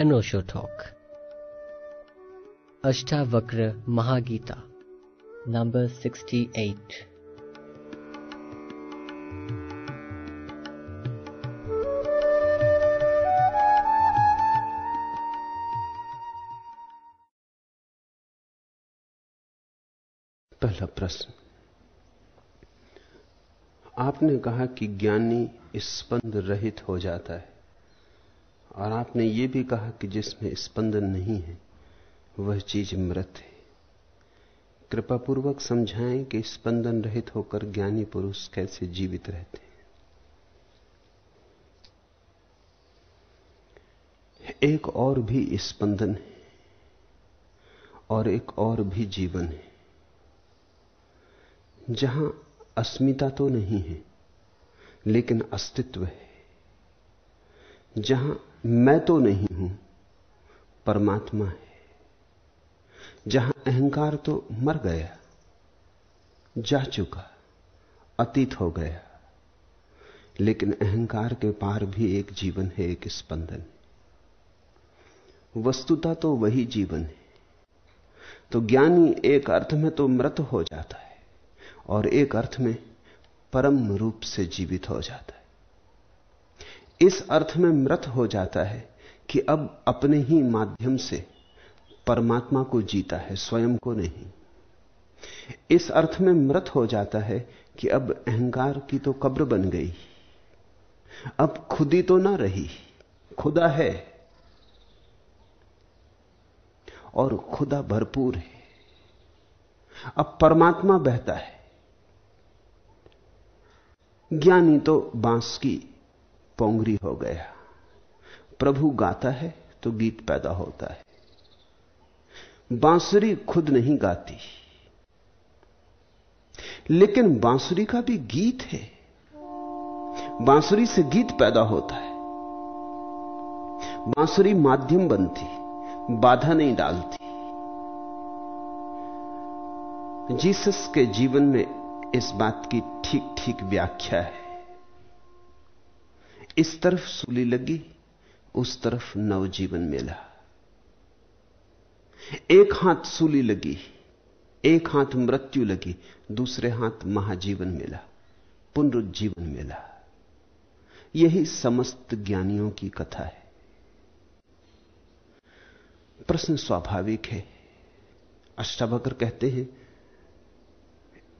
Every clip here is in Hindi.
अनोशो टॉक। अष्टावक्र महागीता, नंबर 68 पहला प्रश्न। आपने कहा कि ज्ञानी स्पंद रहित हो जाता है। और आपने ये भी कहा कि जिसमें स्पंदन नहीं है, वह चीज़ मृत है। कृपा पूर्वक समझाएँ कि स्पंदन रहित होकर ज्ञानी पुरुष कैसे जीवित रहते हैं। एक और भी स्पंदन है और एक और भी जीवन है। जहाँ अस्मिता तो नहीं है, लेकिन अस्तित्व है। जहाँ मैं तो नहीं हूँ, परमात्मा है। जहाँ अहंकार तो मर गया, जा चुका, अतीत हो गया, लेकिन अहंकार के पार भी एक जीवन है, एक स्पंदन। वस्तुता तो वही जीवन है। तो ज्ञानी एक अर्थ में तो मृत हो जाता है, और एक अर्थ में परम रूप से जीवित हो जाता है। इस अर्थ में मृत हो जाता है कि अब अपने ही माध्यम से परमात्मा को जीता है, स्वयं को नहीं। इस अर्थ में मृत हो जाता है कि अब अहंकार की तो कब्र बन गई। अब खुदी तो ना रही, खुदा है और खुदा भरपूर है। अब परमात्मा बहता है। ज्ञानी तो बाँस की पोंगरी हो गया। प्रभु गाता है तो गीत पैदा होता है। बांसुरी खुद नहीं गाती। लेकिन बांसुरी का भी गीत है। बांसुरी से गीत पैदा होता है। बांसुरी माध्यम बनती, बाधा नहीं डालती। जीसस के जीवन में इस बात की ठीक ठीक व्याख्या है। इस तरफ़ सूली लगी, उस तरफ़ नवजीवन मिला। एक हाथ सूली लगी, एक हाथ मृत्यु लगी, दूसरे हाथ महाजीवन मिला, पुनरुज्जीवन मिला। यही समस्त ज्ञानियों की कथा है। प्रश्न स्वाभाविक है। अष्टावक्र कहते हैं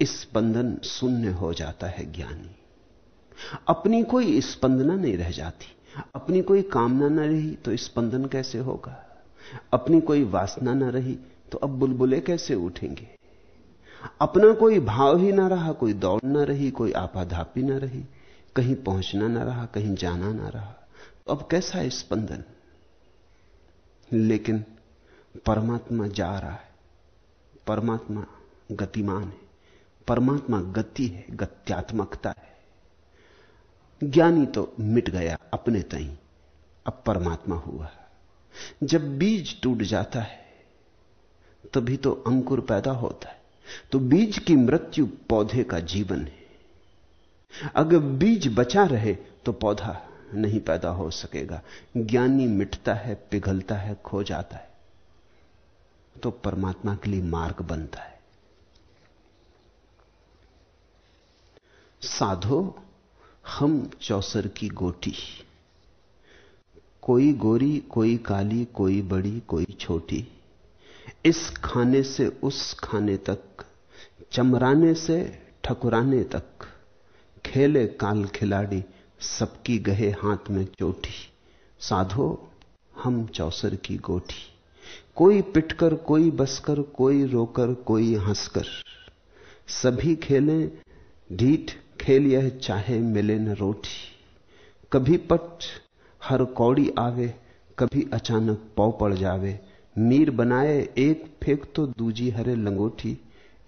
स्पंदन शून्य हो जाता है ज्ञानी। अपनी कोई स्पंदना नहीं रह जाती। अपनी कोई कामना न रही तो स्पंदन कैसे होगा? अपनी कोई वासना न रही तो अब बुलबुले कैसे उठेंगे? अपना कोई भाव ही ना रहा, कोई दौड़ ना रही, कोई आपाधापी ना रही, कहीं पहुँचना ना रहा, कहीं जाना ना रहा तो अब कैसा स्पंदन? लेकिन परमात्मा जा रहा है। परमात्मा गतिमान है। परमात्मा गति है, गत्यात्मकता है। ज्ञानी तो मिट गया अपने तई। अब परमात्मा हुआ। जब बीज टूट जाता है, तभी तो अंकुर पैदा होता है। तो बीज की मृत्यु पौधे का जीवन है। अगर बीज बचा रहे तो पौधा नहीं पैदा हो सकेगा। ज्ञानी मिटता है, पिघलता है, खो जाता है। तो परमात्मा के लिए मार्ग बनता है। साधो हम चौसर की गोटी। कोई गोरी, कोई काली, कोई बड़ी, कोई छोटी। इस खाने से, उस खाने तक, चमराने से, ठकुराने तक, खेले काल खिलाड़ी, सबकी गहे हाथ में चोटी। साधो, हम चौसर की गोटी। कोई पिटकर, कोई बसकर, कोई रोकर, कोई हंसकर, सभी खेलें, ढीठ खेल यह चाहे मिले न रोटी। कभी पट हर कौड़ी आवे, कभी अचानक पौ पड़ जावे। मीर बनाए, एक फेंक तो दूजी हरे लंगोठी।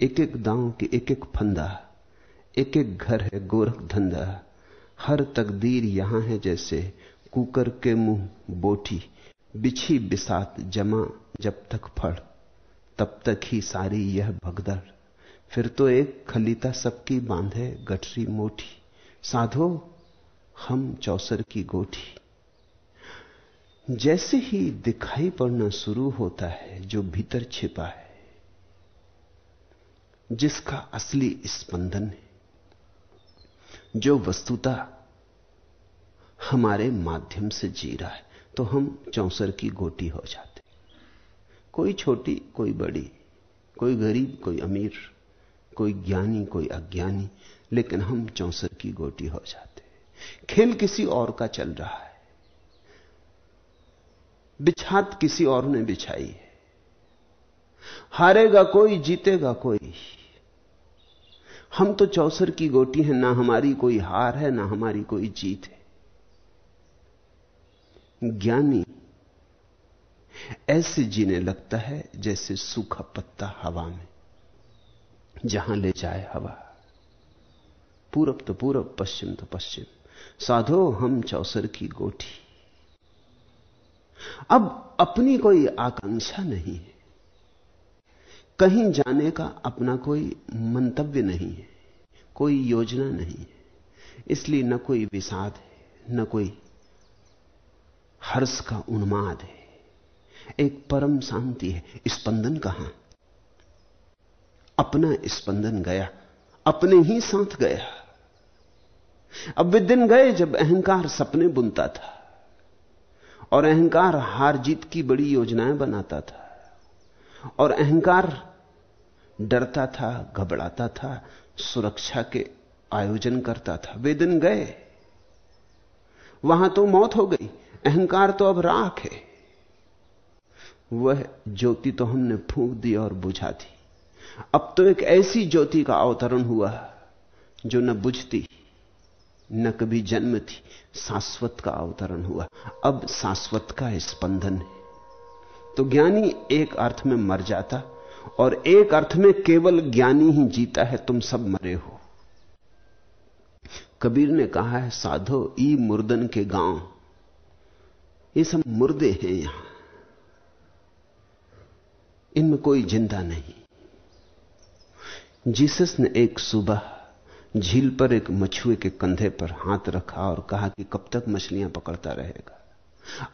एक एक दांव के एक एक फंदा। एक एक घर है गोरख धंधा। हर तकदीर यहाँ है जैसे कुकर के मुँह बोटी बिछी बिसात जमा जब तक फड़, तब तक ही सारी यह भगदड़। फिर तो एक खलीता सबकी बांधे गठरी मोटी साधो, हम चौसर की गोठी। जैसे ही दिखाई पड़ना शुरू होता है, जो भीतर छिपा है, जिसका असली स्पंदन है, जो वस्तुता हमारे माध्यम से जी रहा है तो हम चौसर की गोटी हो जाते कोई छोटी, कोई बड़ी, कोई गरीब, कोई अमीर कोई ज्ञानी, कोई अज्ञानी, लेकिन हम चौसर की गोटी हो जाते खेल किसी और का चल रहा है। बिछात किसी और ने बिछाई है। हारेगा कोई, जीतेगा कोई। हम तो चौसर की गोटी है, ना हमारी कोई हार है, ना हमारी कोई जीत है। ज्ञानी ऐसे जीने लगता है जैसे सूखा पत्ता हवा में। जहाँ ले जाए हवा। पूरब तो पूरब, पश्चिम तो पश्चिम। साधो हम चौसर की गोठी। अब अपनी कोई आकांक्षा नहीं है। कहीं जाने का अपना कोई मंतव्य नहीं है। कोई योजना नहीं है। इसलिए न कोई विषाद है, न कोई हर्ष का उन्माद है। एक परम शांति है। स्पंदन कहाँ? अपना स्पंदन गया, अपने ही साथ गया। अब वे दिन गए जब अहंकार सपने बुनता था और अहंकार हार जीत की बड़ी योजनाएँ बनाता था और अहंकार डरता था, घबराता था, सुरक्षा के आयोजन करता था। वे दिन गए, वहाँ तो मौत हो गई, अहंकार तो अब राख है। वह ज्योति तो हमने फूंक दी और बुझा दी। अब तो एक ऐसी ज्योति का अवतरण हुआ जो न बुझती, न कभी जन्म थी शाश्वत का अवतरण हुआ। अब शाश्वत का स्पंदन है। तो ज्ञानी एक अर्थ में मर जाता और एक अर्थ में केवल ज्ञानी ही जीता है, तुम सब मरे हो। कबीर ने कहा है, साधो, ई मुर्दन के गाँव। ये सब मुर्दे हैं यहाँ। इनमें कोई ज़िंदा नहीं। जीसस ने एक सुबह झील पर एक मछुए के कंधे पर हाथ रखा और कहा कि कब तक मछलियाँ पकड़ता रहेगा?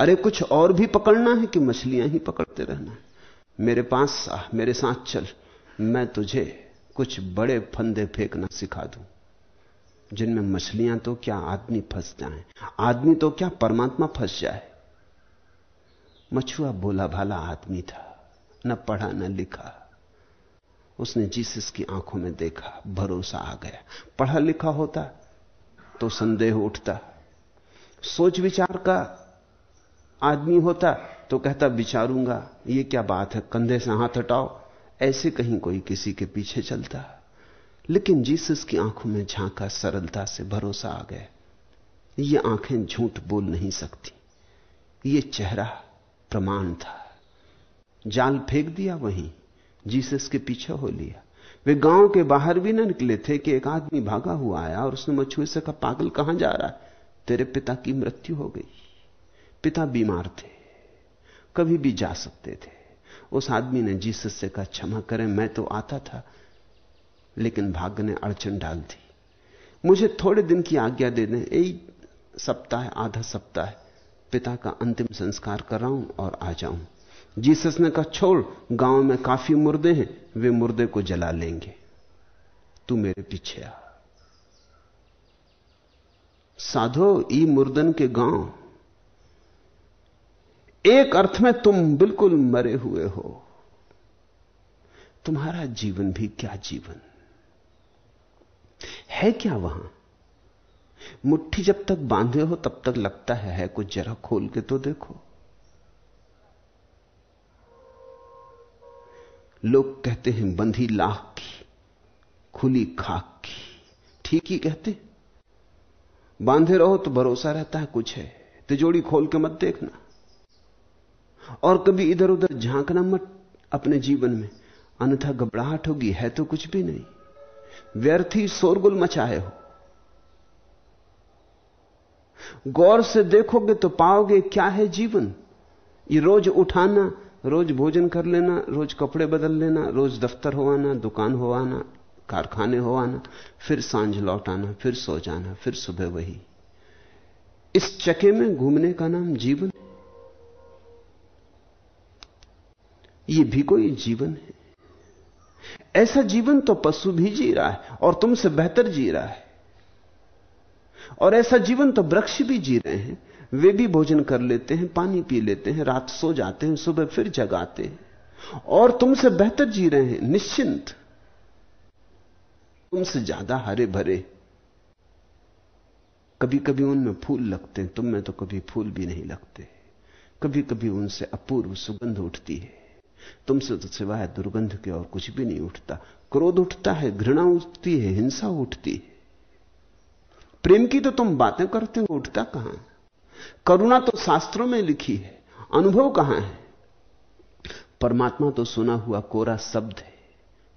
अरे कुछ और भी पकड़ना है कि मछलियाँ ही पकड़ते रहना मेरे पास आ, मेरे साथ चल मैं तुझे कुछ बड़े फंदे फेंकना सिखा दूँ। जिनमें मछलियाँ तो क्या आदमी फंस जाए? आदमी तो क्या परमात्मा फंस जाए? मछुआ भोला भाला आदमी था न पढ़ा न लिखा। उसने जीसस की आँखों में देखा, भरोसा आ गया। पढ़ा लिखा होता तो संदेह उठता। सोच विचार का आदमी होता तो कहता, विचारूँगा, ये क्या बात है? कंधे से हाथ हटाओ। ऐसे कहीं कोई किसी के पीछे चलता। लेकिन जीसस की आँखों में झांका सरलता से भरोसा आ गया। ये आँखें झूठ बोल नहीं सकती। ये चेहरा प्रमाण था। जाल फेंक दिया वहीं। जीसस के पीछे हो लिया। वे गाँव के बाहर भी ना निकले थे कि एक आदमी भागा हुआ आया और उसने मछुए से कहा, पागल कहाँ जा रहा है? तेरे पिता की मृत्यु हो गई। पिता बीमार थे, कभी भी जा सकते थे। उस आदमी ने जीसस से कहा, क्षमा करें, मैं तो आता था, लेकिन भाग्य ने अड़चन डाल दी। मुझे थोड़े दिन की आज्ञा दे दें यही सप्ताह, आधा सप्ताह, पिता का अंतिम संस्कार कर रहा हूँ और आ जाऊँ। जीसस ने कहा छोड़ गाँव में काफ़ी मुर्दे हैं वे मुर्दे को जला लेंगे। तू मेरे पीछे आ। साधो ई मुर्दन के गाँव। एक अर्थ में तुम बिल्कुल मरे हुए हो। तुम्हारा जीवन भी क्या जीवन? है क्या वहाँ? मुट्ठी जब तक बांधे हो तब तक लगता है, है कुछ जरा खोल के तो देखो। लोग कहते हैं, बंधी लाख की, खुली खाक की। ठीक ही कहते बांधे रहो तो भरोसा रहता है, कुछ है। तिजोड़ी खोल के मत देखना। और कभी इधर उधर झांकना मत अपने जीवन में। अन्यथा घबराहट होगी, है तो कुछ भी नहीं। व्यर्थ ही शोरगुल मचाए हो। गौर से देखोगे तो पाओगे, क्या है जीवन? ये रोज उठाना रोज भोजन कर लेना, रोज कपड़े बदल लेना, रोज दफ्तर हो आना दुकान हो आना कारखाने हो आना फिर साँझ लौट आना, फिर सो जाना, फिर सुबह वही। इस चके में घूमने का नाम जीवन ये भी कोई जीवन है। ऐसा जीवन तो पशु भी जी रहा है और तुमसे बेहतर जी रहा है। और ऐसा जीवन तो वृक्ष भी जी रहे हैं। वे भी भोजन कर लेते हैं, पानी पी लेते हैं, रात सो जाते हैं, सुबह फिर जगाते हैं। और तुमसे बेहतर जी रहे हैं, निश्चिंत। तुमसे ज़्यादा हरे भरे। कभी कभी उनमें फूल लगते हैं, तुम में तो कभी फूल भी नहीं लगते। कभी कभी उनसे अपूर्व सुगंध उठती है। तुमसे तो सिवाय दुर्गंध के और कुछ भी नहीं उठता। क्रोध उठता है, घृणा उठती है, हिंसा उठती है। प्रेम की तो तुम बातें करते हो, उठता कहाँ? करुणा तो शास्त्रों में लिखी है। अनुभव कहाँ है? परमात्मा तो सुना हुआ कोरा शब्द है।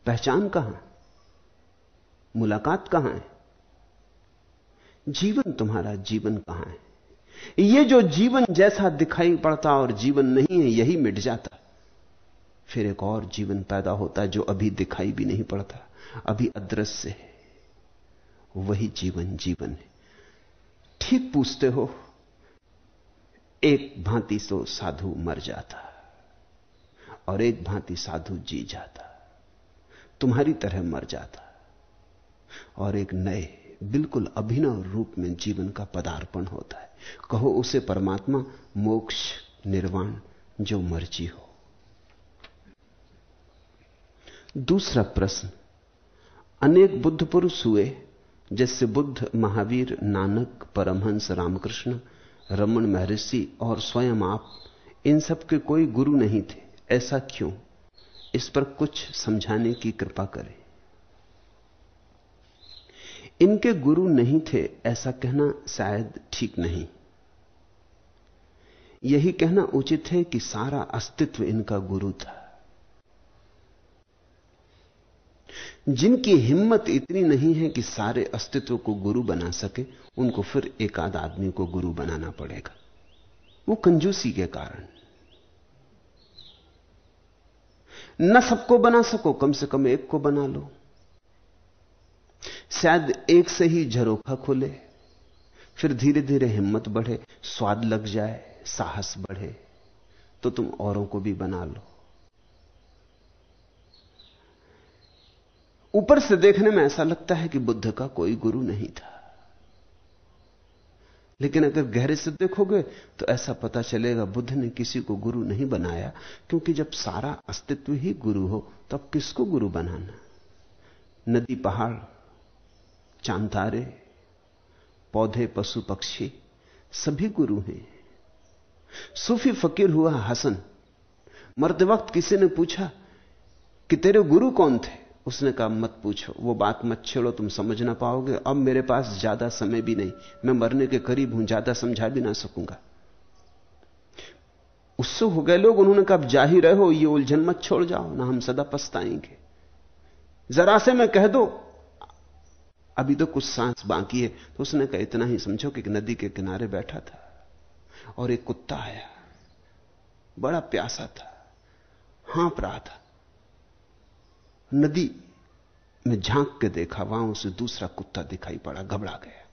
पहचान कहाँ? मुलाकात कहाँ है? जीवन तुम्हारा जीवन कहाँ है? यह जो जीवन जैसा दिखाई पड़ता और जीवन नहीं है, यही मिट जाता। फिर एक और जीवन पैदा होता जो अभी दिखाई भी नहीं पड़ता, अभी अदृश्य है। वही जीवन जीवन है। ठीक पूछते हो? एक भांति सो साधु मर जाता और एक भांति साधु जी जाता, तुम्हारी तरह मर जाता और एक नए, बिल्कुल अभिनव रूप में जीवन का पदार्पण होता है। कहो उसे, परमात्मा, मोक्ष, निर्वाण, जो मर्ज़ी हो। दूसरा प्रश्न, अनेक बुद्ध पुरुष हुए, जैसे बुद्ध महावीर नानक परमहंस रामकृष्ण रमन महर्षि और स्वयं आप, इन सब के कोई गुरु नहीं थे। ऐसा क्यों? इस पर कुछ समझाने की कृपा करें। इनके गुरु नहीं थे, ऐसा कहना शायद ठीक नहीं। यही कहना उचित है कि सारा अस्तित्व इनका गुरु था। जिनकी हिम्मत इतनी नहीं है कि सारे अस्तित्व को गुरु बना सके, उनको फिर एक आध आदमी को गुरु बनाना पड़ेगा। वो कंजूसी के कारण। न सबको बना सको, कम से कम एक को बना लो। शायद एक से ही झरोखा खुले, फिर धीरे धीरे हिम्मत बढ़े, स्वाद लग जाए, साहस बढ़े तो तुम औरों को भी बना लो। ऊपर से देखने में ऐसा लगता है कि बुद्ध का कोई गुरु नहीं था। लेकिन अगर गहरे से देखोगे तो ऐसा पता चलेगा बुद्ध ने किसी को गुरु नहीं बनाया, क्योंकि जब सारा अस्तित्व ही गुरु हो, तब किसको गुरु बनाना? नदी पहाड़ चांतारे पौधे, पशु, पक्षी, सभी गुरु हैं। सूफी फकीर हुआ हसन। मरते वक्त किसी ने पूछा कि तेरे गुरु कौन थे? उसने कहा, मत पूछो, वो बात मत छेड़ो, तुम समझ ना पाओगे। अब मेरे पास ज़्यादा समय भी नहीं, मैं मरने के करीब हूँ, ज़्यादा समझा भी ना सकूँगा। उससे हो गए लोग, उन्होंने कहा जा ही रहे ये उलझन मत छोड़ जाओ, ना हम सदा पछताएँगे। जरा से मैं कह दो, अभी तो कुछ सांस बाकी है। तो उसने कहा, इतना ही समझो कि नदी के किनारे बैठा था और एक कुत्ता आया। बड़ा प्यासा था, हाँप रहा था। नदी में झाँक के देखा, वहाँ उसे दूसरा कुत्ता दिखाई पड़ा, घबरा गया।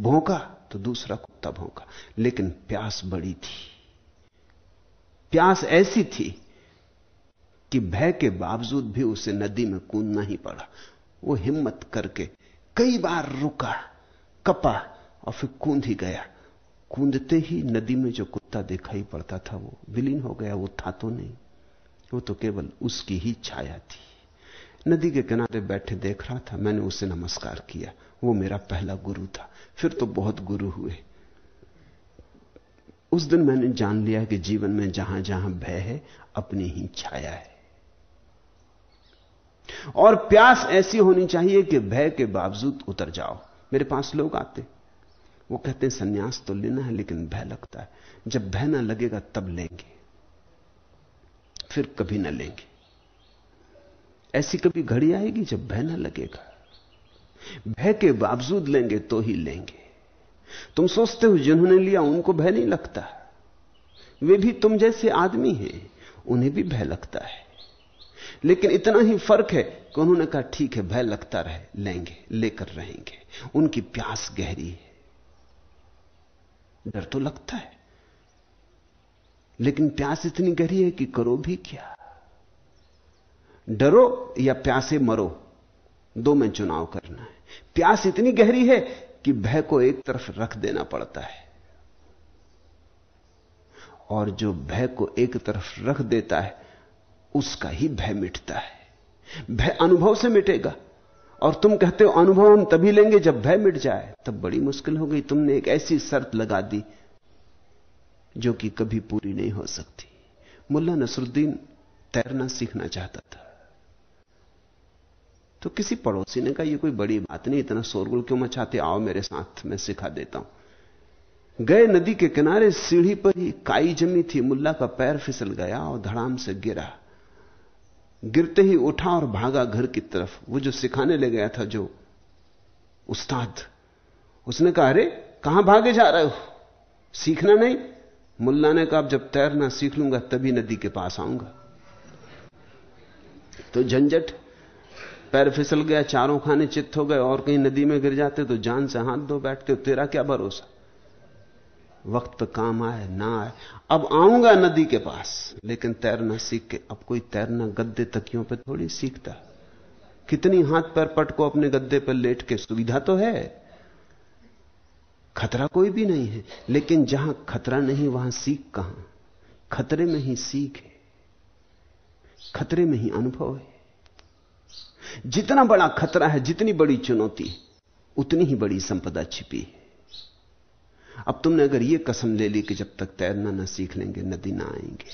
भोंका तो दूसरा कुत्ता भोंका, लेकिन प्यास बड़ी थी। प्यास ऐसी थी कि भय के बावजूद भी उसे नदी में कूदना ही पड़ा। वो हिम्मत करके कई बार रुका, कपा और फिर कूद ही गया। कूदते ही नदी में जो कुत्ता दिखाई पड़ता था, वो विलीन हो गया, वो था तो नहीं। वो तो केवल उसकी ही छाया थी। नदी के किनारे बैठे देख रहा था, मैंने उसे नमस्कार किया। वो मेरा पहला गुरु था। फिर तो बहुत गुरु हुए। उस दिन मैंने जान लिया कि जीवन में जहाँ जहाँ भय है, अपनी ही छाया है। और प्यास ऐसी होनी चाहिए कि भय के बावजूद उतर जाओ। मेरे पास लोग आते। वो कहते हैं, संन्यास तो लेना है, लेकिन भय लगता है। जब भय ना लगेगा, तब लेंगे। फिर कभी न लेंगे। ऐसी कभी घड़ी आएगी जब भय न लगेगा। भय के बावजूद लेंगे तो ही लेंगे। तुम सोचते हो जिन्होंने लिया उनको भय नहीं लगता। वे भी तुम जैसे आदमी हैं, उन्हें भी भय लगता है। लेकिन इतना ही फ़र्क है कि उन्होंने कहा, ठीक है, भय लगता रहे, लेंगे, लेकर रहेंगे। उनकी प्यास गहरी है। डर तो लगता है। लेकिन प्यास इतनी गहरी है कि करो भी क्या? डरो या प्यासे मरो, दो में चुनाव करना है। प्यास इतनी गहरी है कि भय को एक तरफ़ रख देना पड़ता है। और जो भय को एक तरफ़ रख देता है, उसका ही भय मिटता है। भय अनुभव से मिटेगा। और तुम कहते हो, अनुभव हम तभी लेंगे जब भय मिट जाए। तब बड़ी मुश्किल हो गई। तुमने एक ऐसी शर्त लगा दी जो कि कभी पूरी नहीं हो सकती। मुल्ला नसरुद्दीन तैरना सीखना चाहता था। तो किसी पड़ोसी ने कहा यह कोई बड़ी बात नहीं, इतना शोरगुल क्यों मचाते? आओ मेरे साथ, मैं सिखा देता हूँ। गए नदी के किनारे, सीढ़ी पर ही काई जमी थी। मुल्ला का पैर फिसल गया और धड़ाम से गिरा। गिरते ही उठा और भागा घर की तरफ़। वो जो सिखाने ले गया था, जो उस्ताद, उसने कहा, अरे, कहाँ भागे जा रहे हो? सीखना नहीं? मुल्ला ने कहा जब तैरना सीख लूँगा, तभी नदी के पास आऊँगा. तो झंझट, पैर फिसल गया, चारों खाने चित्त हो गए, और कहीं नदी में गिर जाते तो जान से हाथ धो बैठते हो, तेरा क्या भरोसा? वक्त काम आए, ना आए। अब आऊँगा नदी के पास, लेकिन तैरना सीख के, अब कोई तैरना गद्दे तकियों पे थोड़ी सीखता। कितनी हाथ पैर पट को अपने गद्दे पर लेट के, सुविधा तो है। खतरा कोई भी नहीं है, लेकिन जहाँ खतरा नहीं, वहाँ सीख कहाँ? खतरे में ही सीख है। खतरे में ही अनुभव है। जितना बड़ा खतरा है, जितनी बड़ी चुनौती उतनी ही बड़ी संपदा छिपी है। अब तुमने अगर यह कसम ले ली कि जब तक तैरना ना सीख लेंगे, नदी ना आएँगे,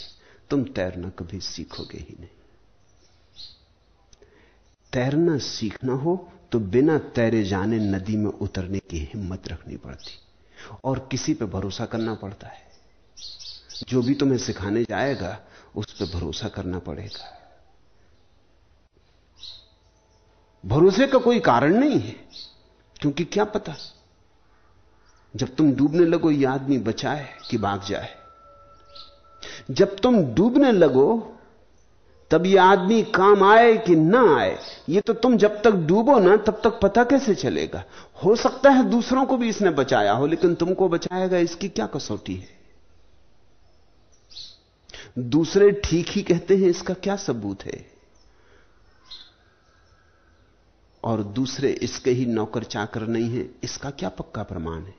तुम तैरना कभी सीखोगे ही नहीं। तैरना सीखना हो तो बिना तैरे जाने नदी में उतरने की हिम्मत रखनी पड़ती। और किसी पे भरोसा करना पड़ता है। जो भी तुम्हें सिखाने जाएगा, उस पर भरोसा करना पड़ेगा। भरोसे का कोई कारण नहीं है, क्योंकि क्या पता? जब तुम डूबने लगो, ये आदमी बचाए कि भाग जाए। जब तुम डूबने लगो तब ये आदमी काम आए कि ना आए? ये तो तुम जब तक डूबो ना, तब तक पता कैसे चलेगा? हो सकता है दूसरों को भी इसने बचाया हो, लेकिन तुमको बचाएगा, इसकी क्या कसौटी है? दूसरे ठीक ही कहते हैं, इसका क्या सबूत है? और दूसरे इसके ही नौकर चाकर नहीं है, इसका क्या पक्का प्रमाण है?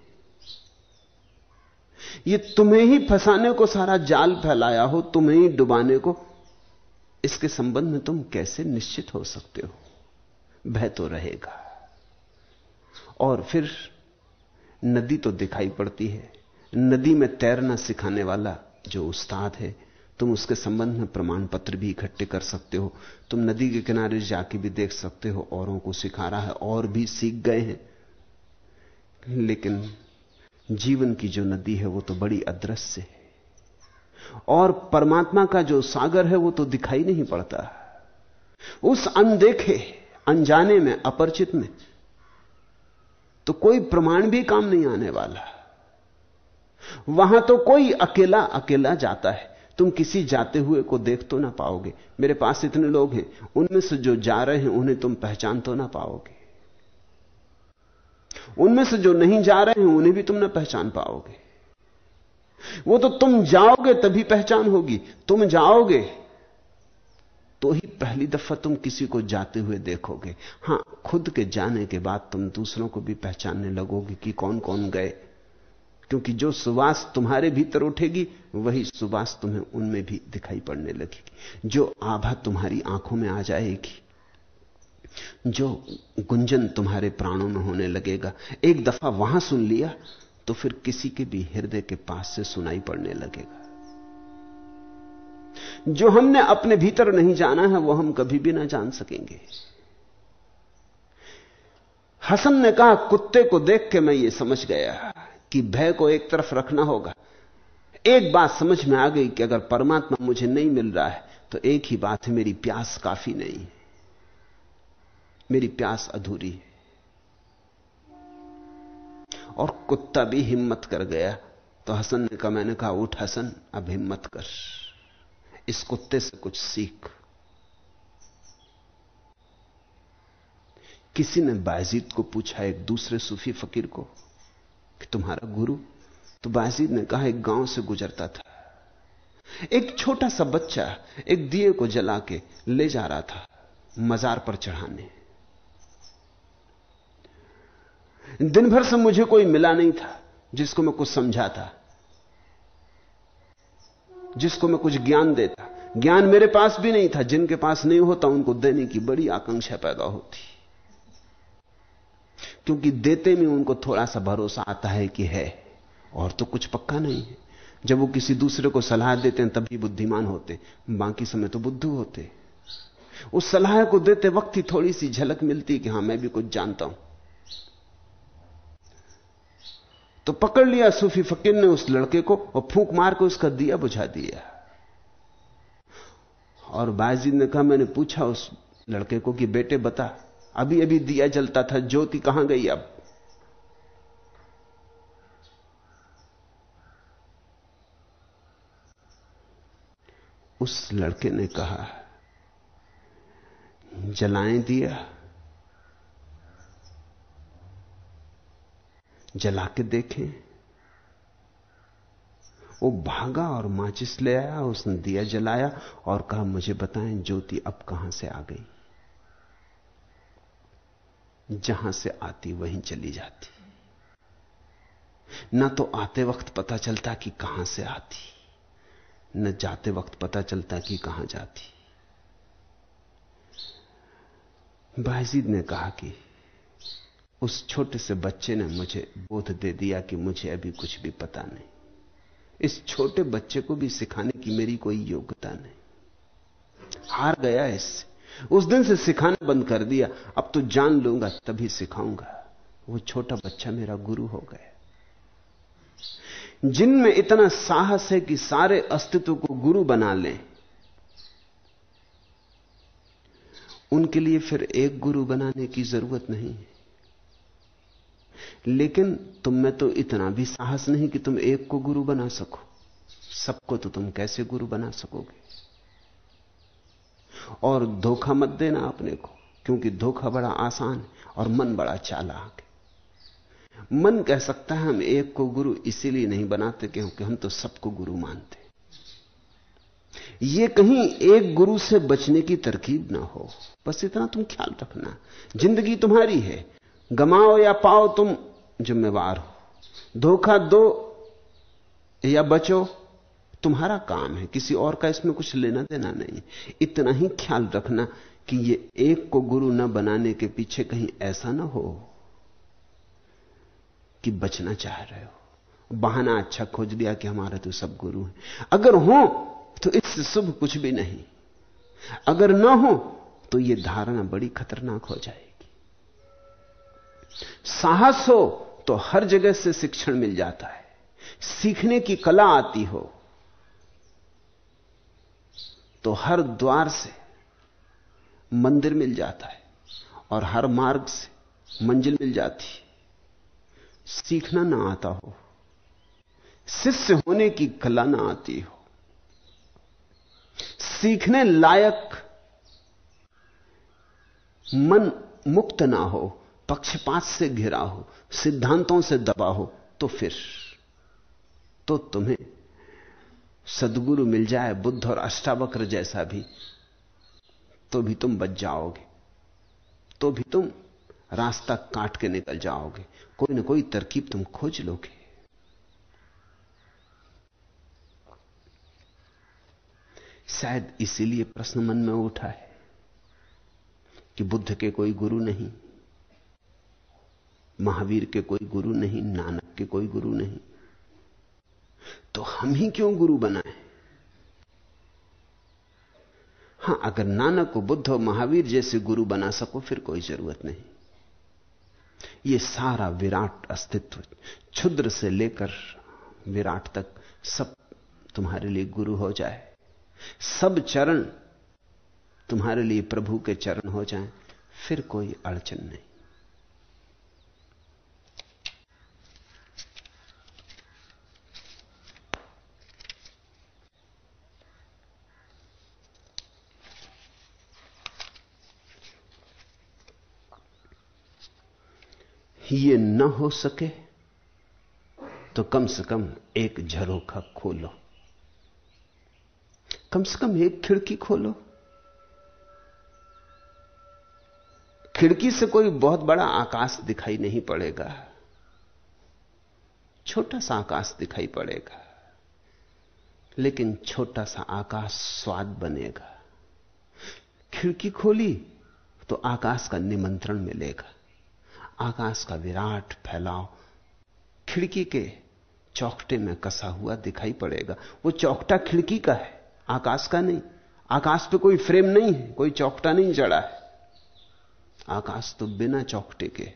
ये तुम्हें ही फंसाने को सारा जाल फैलाया हो, तुम्हें ही डुबाने को इसके संबंध में तुम कैसे निश्चित हो सकते हो? भय तो रहेगा। और फिर नदी तो दिखाई पड़ती है। नदी में तैरना सिखाने वाला जो उस्ताद है, तुम उसके संबंध में प्रमाण पत्र भी इकट्ठे कर सकते हो। तुम नदी के किनारे जाके भी देख सकते हो, औरों को सिखा रहा है, और भी सीख गए हैं। लेकिन जीवन की जो नदी है, वो तो बड़ी अदृश्य है। और परमात्मा का जो सागर है वो तो दिखाई नहीं पड़ता। उस अनदेखे, अनजाने में, अपरिचित में तो कोई प्रमाण भी काम नहीं आने वाला। वहाँ तो कोई अकेला अकेला जाता है। तुम किसी जाते हुए को देख तो ना पाओगे। मेरे पास इतने लोग हैं, उनमें से जो जा रहे हैं, उन्हें तुम पहचान तो ना पाओगे। उनमें से जो नहीं जा रहे हैं, उन्हें भी तुम ना पहचान पाओगे। वो तो तुम जाओगे तभी पहचान होगी। तुम जाओगे तो ही पहली दफ़ा तुम किसी को जाते हुए देखोगे। हाँ, खुद के जाने के बाद तुम दूसरों को भी पहचानने लगोगे कि कौन कौन गए। क्योंकि जो सुवास तुम्हारे भीतर उठेगी, वही सुवास तुम्हें उनमें भी दिखाई पड़ने लगेगी। जो आभा तुम्हारी आँखों में आ जाएगी, जो गुंजन तुम्हारे प्राणों में होने लगेगा। एक दफ़ा वहाँ सुन लिया तो फिर किसी के भी हृदय के पास से सुनाई पड़ने लगेगा। जो हमने अपने भीतर नहीं जाना है, वो हम कभी भी ना जान सकेंगे। हसन ने कहा, कुत्ते को देख के मैं ये समझ गया कि भय को एक तरफ़ रखना होगा। एक बात समझ में आ गई कि अगर परमात्मा मुझे नहीं मिल रहा है तो एक ही बात है, मेरी प्यास काफ़ी नहीं मेरी प्यास अधूरी है। और कुत्ता भी हिम्मत कर गया। तो हसन ने कहा, मैंने कहा, उठ हसन, अब हिम्मत कर। इस कुत्ते से कुछ सीख। किसी ने बाजीद को पूछा, एक दूसरे सूफी फकीर को, कि तुम्हारा गुरु? तो बाजीद ने कहा, एक गाँव से गुजरता था। एक छोटा सा बच्चा एक दिए को जला के ले जा रहा था, मजार पर चढ़ाने। दिन भर से मुझे कोई मिला नहीं था, जिसको मैं कुछ समझाता, जिसको मैं कुछ ज्ञान देता। ज्ञान मेरे पास भी नहीं था, जिनके पास नहीं होता, उनको देने की बड़ी आकांक्षा पैदा होती। क्योंकि देते में उनको थोड़ा सा भरोसा आता है कि है, और तो कुछ पक्का नहीं है। जब वो किसी दूसरे को सलाह देते हैं तभी बुद्धिमान होते। बाकी समय तो बुद्धू होते। उस सलाह को देते वक्त ही थोड़ी सी झलक मिलती कि हाँ, मैं भी कुछ जानता हूँ। तो पकड़ लिया सूफी फकीर ने उस लड़के को और फूंक मार के उसका दिया बुझा दिया। और बाजीद ने कहा, मैंने पूछा उस लड़के को कि, बेटे, बता अभी अभी दिया जलता था, ज्योति कहाँ गई अब? उस लड़के ने कहा, जलाएँ दिया जला के देखें। वो भागा और माचिस ले आया, उसने दिया जलाया और कहा, मुझे बताएँ, ज्योति अब कहाँ से आ गई? जहाँ से आती, वहीं चली जाती। न तो आते वक्त पता चलता कि कहाँ से आती, न जाते वक्त पता चलता कि कहाँ जाती। बाजीद ने कहा कि उस छोटे से बच्चे ने मुझे बोध दे दिया कि मुझे अभी कुछ भी पता नहीं। इस छोटे बच्चे को भी सिखाने की मेरी कोई योग्यता नहीं। हार गया इससे। उस दिन से सिखाना बंद कर दिया। अब तो जान लूँगा, तभी सिखाऊँगा। वो छोटा बच्चा मेरा गुरु हो गया। जिनमें इतना साहस है कि सारे अस्तित्व को गुरु बना लें, उनके लिए फिर एक गुरु बनाने की ज़रूरत नहीं है। लेकिन तुम में तो इतना भी साहस नहीं कि तुम एक को गुरु बना सको। सबको तो तुम कैसे गुरु बना सकोगे? और धोखा मत देना अपने को, क्योंकि धोखा बड़ा आसान है और मन बड़ा चालाक है। मन कह सकता है, हम एक को गुरु इसीलिए नहीं बनाते क्योंकि हम तो सबको गुरु मानते ये कहीं एक गुरु से बचने की तरकीब ना हो। बस इतना तुम ख्याल रखना। ज़िंदगी तुम्हारी है। गमाओ या पाओ तुम जिम्मेवार हो। धोखा दो या बचो, तुम्हारा काम है। किसी और का इसमें कुछ लेना देना नहीं। इतना ही ख्याल रखना कि ये एक को गुरु न बनाने के पीछे कहीं ऐसा ना हो कि बचना चाह रहे हो। बहाना अच्छा खोज लिया कि हमारे तो सब गुरु हैं। अगर हो तो इससे शुभ कुछ भी नहीं। अगर ना हो तो यह धारणा बड़ी खतरनाक हो जाएगी। साहस हो तो हर जगह से शिक्षण मिल जाता है। सीखने की कला आती हो तो हर द्वार से मंदिर मिल जाता है और हर मार्ग से मंजिल मिल जाती है। सीखना ना आता हो, शिष्य होने की कला ना आती हो, सीखने लायक मन मुक्त ना हो पक्षपात से घिरा हो, सिद्धांतों से दबा हो तो फिर तो तुम्हें सदगुरु मिल जाए, बुद्ध और अष्टावक्र जैसा भी तो भी तुम बच जाओगे। तो भी तुम रास्ता काट के निकल जाओगे। कोई ना कोई तरकीब तुम खोज लोगे। शायद इसीलिए प्रश्न मन में उठा है कि बुद्ध के कोई गुरु नहीं। महावीर के कोई गुरु नहीं, नानक के कोई गुरु नहीं। तो हम ही क्यों गुरु बनाए? हाँ, अगर नानक को बुद्ध और महावीर जैसे गुरु बना सको, फिर कोई ज़रूरत नहीं। यह सारा विराट अस्तित्व, क्षुद्र से लेकर विराट तक सब तुम्हारे लिए गुरु हो जाए। सब चरण तुम्हारे लिए प्रभु के चरण हो जाएँ, फिर कोई अड़चन नहीं। ये न हो सके तो कम से कम एक झरोखा खोलो। कम से कम एक खिड़की खोलो। खिड़की से कोई बहुत बड़ा आकाश दिखाई नहीं पड़ेगा। छोटा सा आकाश दिखाई पड़ेगा, लेकिन छोटा सा आकाश स्वाद बनेगा। खिड़की खोली तो आकाश का निमंत्रण मिलेगा। आकाश का विराट फैलाव खिड़की के चौकटे में कसा हुआ दिखाई पड़ेगा। वो चौकटा खिड़की का है, आकाश का नहीं। आकाश पे कोई फ्रेम नहीं है, कोई चौकटा नहीं जड़ा है। आकाश तो बिना चौकटे के।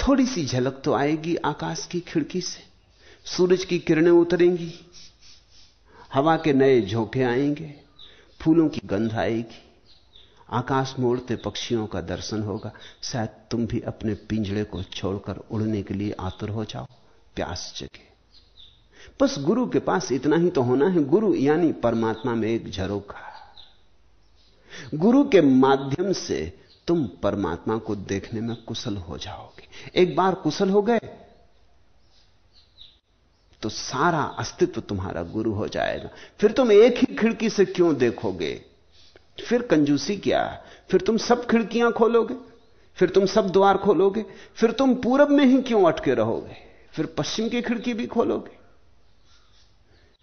थोड़ी सी झलक तो आएगी आकाश की खिड़की से। सूरज की किरणें उतरेंगी। हवा के नए झोंके आएँगे। फूलों की गंध आएगी। आकाश मोड़ते पक्षियों का दर्शन होगा। शायद तुम भी अपने पिंजड़े को छोड़कर उड़ने के लिए आतुर हो जाओ। प्यास जगे। बस गुरु के पास इतना ही तो होना है। गुरु यानी परमात्मा में एक झरोखा। गुरु के माध्यम से तुम परमात्मा को देखने में कुशल हो जाओगे। एक बार कुशल हो गए तो सारा अस्तित्व तुम्हारा गुरु हो जाएगा। फिर तुम एक ही खिड़की से क्यों देखोगे? फिर कंजूसी क्या, फिर तुम सब खिड़कियाँ खोलोगे, फिर तुम सब द्वार खोलोगे, फिर तुम पूरब में ही क्यों अटके रहोगे? फिर पश्चिम की खिड़की भी खोलोगे।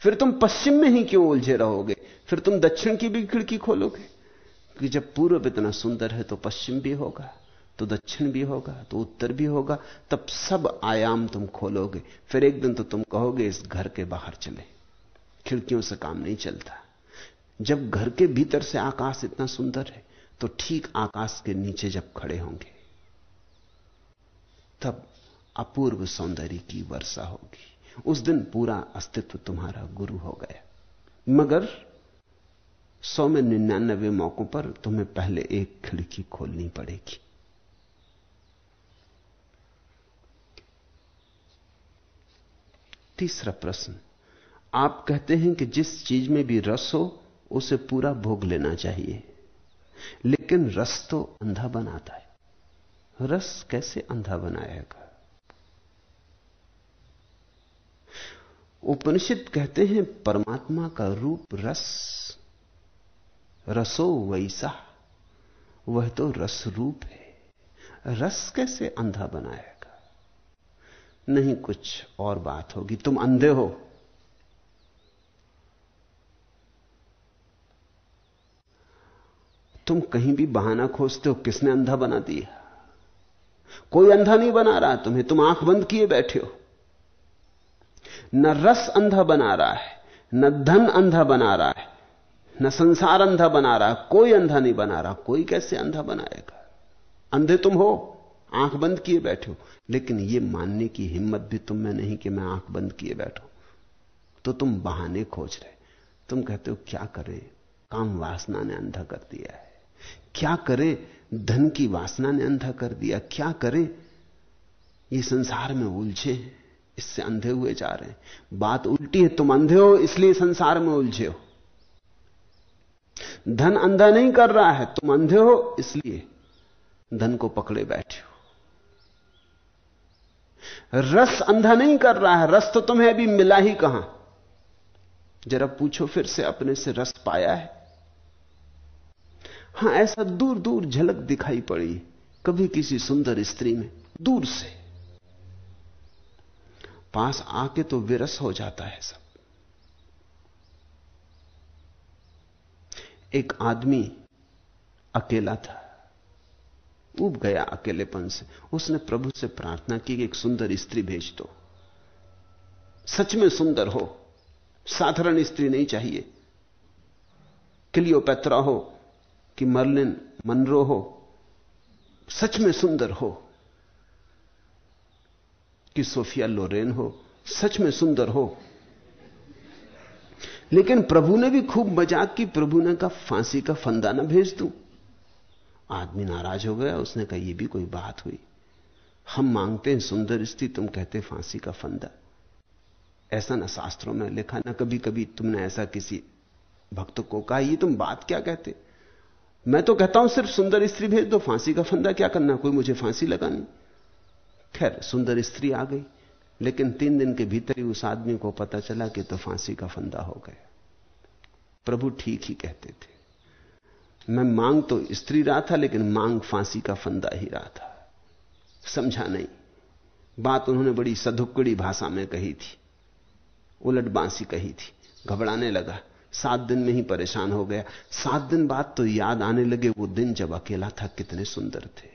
फिर तुम पश्चिम में ही क्यों उलझे रहोगे? फिर तुम दक्षिण की भी खिड़की खोलोगे? कि जब पूर्व इतना सुंदर है तो पश्चिम भी होगा तो दक्षिण भी होगा तो उत्तर भी होगा, तब सब आयाम तुम खोलोगे। फिर एक दिन तो तुम कहोगे, इस घर के बाहर चले। खिड़कियों से काम नहीं चलता। जब घर के भीतर से आकाश इतना सुंदर है तो ठीक आकाश के नीचे जब खड़े होंगे, तब अपूर्व सौंदर्य की वर्षा होगी। उस दिन पूरा अस्तित्व तुम्हारा गुरु हो गया। मगर सौ में निन्यानबे मौकों पर तुम्हें पहले एक खिड़की खोलनी पड़ेगी। तीसरा प्रश्न, आप कहते हैं कि जिस चीज़ में भी रस हो उसे पूरा भोग लेना चाहिए। लेकिन रस तो अंधा बनाता है। रस कैसे अंधा बनाएगा? उपनिषद कहते हैं, परमात्मा का रूप रस। रसो वैसा, वह तो रस रूप है। रस कैसे अंधा बनाएगा? नहीं, कुछ और बात होगी। तुम अंधे हो। तुम कहीं भी बहाना खोजते हो, किसने अंधा बना दिया? कोई अंधा नहीं बना रहा तुम्हें, तुम आँख बंद किए बैठे हो। न रस अंधा बना रहा है, न धन अंधा बना रहा है, न संसार अंधा बना रहा कोई अंधा नहीं बना रहा, कोई कैसे अंधा बनाएगा? अंधे तुम हो, आँख बंद किए बैठे हो। लेकिन यह मानने की हिम्मत भी तुम में नहीं कि मैं आँख बंद किए बैठू। तो तुम बहाने खोज रहे, तुम कहते हो, क्या करें? काम वासना ने अंधा कर दिया है। क्या करे? धन की वासना ने अंधा कर दिया। क्या करे? ये संसार में उलझे इससे अंधे हुए जा रहे हैं। बात उल्टी है, तुम अंधे हो, इसलिए संसार में उलझे हो। धन अंधा नहीं कर रहा है, तुम अंधे हो, इसलिए धन को पकड़े बैठे हो। रस अंधा नहीं कर रहा है, रस तो तुम्हें अभी मिला ही कहाँ? जरा पूछो फिर से, अपने से रस पाया है? हाँ, ऐसा दूर दूर झलक दिखाई पड़ी, कभी किसी सुंदर स्त्री में, दूर से। पास आके तो विरस हो जाता है सब। एक आदमी अकेला था उब गया अकेलेपन से। उसने प्रभु से प्रार्थना की कि एक सुंदर स्त्री भेज दो। सच में सुंदर हो, साधारण स्त्री नहीं चाहिए। क्लियोपैत्रा हो कि मर्लिन मनरो हो, सच में सुंदर हो, कि सोफिया लोरेन हो, सच में सुंदर हो। लेकिन प्रभु ने भी खूब मज़ाक की, प्रभु ने कहा, फांसी का फंदा ना भेज दू। आदमी नाराज़ हो गया, उसने कहा यह भी कोई बात हुई। हम मांगते हैं सुंदर स्त्री, तुम कहते फांसी का फंदा। ऐसा ना शास्त्रों में लिखा, ना कभी कभी तुमने ऐसा किसी भक्त को कहा, ये तुम बात क्या कहते? मैं तो कहता हूँ, सिर्फ़ सुंदर स्त्री भेज दो, फांसी का फंदा क्या करना, कोई मुझे फांसी लगानी खैर, सुंदर स्त्री आ गई, लेकिन तीन दिन के भीतर ही उस आदमी को पता चला कि तो फांसी का फंदा हो गया। प्रभु ठीक ही कहते थे। मैं मांग तो स्त्री रहा था, लेकिन मांग फांसी का फंदा ही रहा था। समझा नहीं। बात उन्होंने बड़ी सधुक्कड़ी भाषा में कही थी। उलट बांसी कही थी। घबराने लगा। सात दिन में ही परेशान हो गया। सात दिन बाद तो याद आने लगे, वो दिन जब अकेला था, कितने सुंदर थे,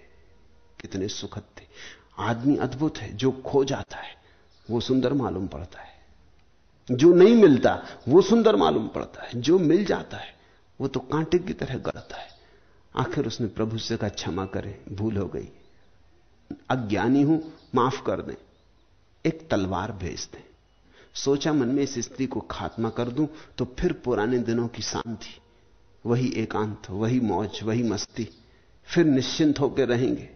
कितने सुखद थे। आदमी अद्भुत है, जो खो जाता है, वो सुंदर मालूम पड़ता है। जो नहीं मिलता, वो सुंदर मालूम पड़ता है। जो मिल जाता है, वो तो कांटे की तरह गड़ता है। आखिर उसने प्रभु से कहा, क्षमा करें, भूल हो गई। अज्ञानी हूँ, माफ़ कर दें। एक तलवार भेज दें। सोचा मन में इस स्त्री को खात्मा कर दूँ तो फिर पुराने दिनों की शांति, वही एकांत, वही मौज, वही मस्ती, फिर निश्चिंत होकर रहेंगे।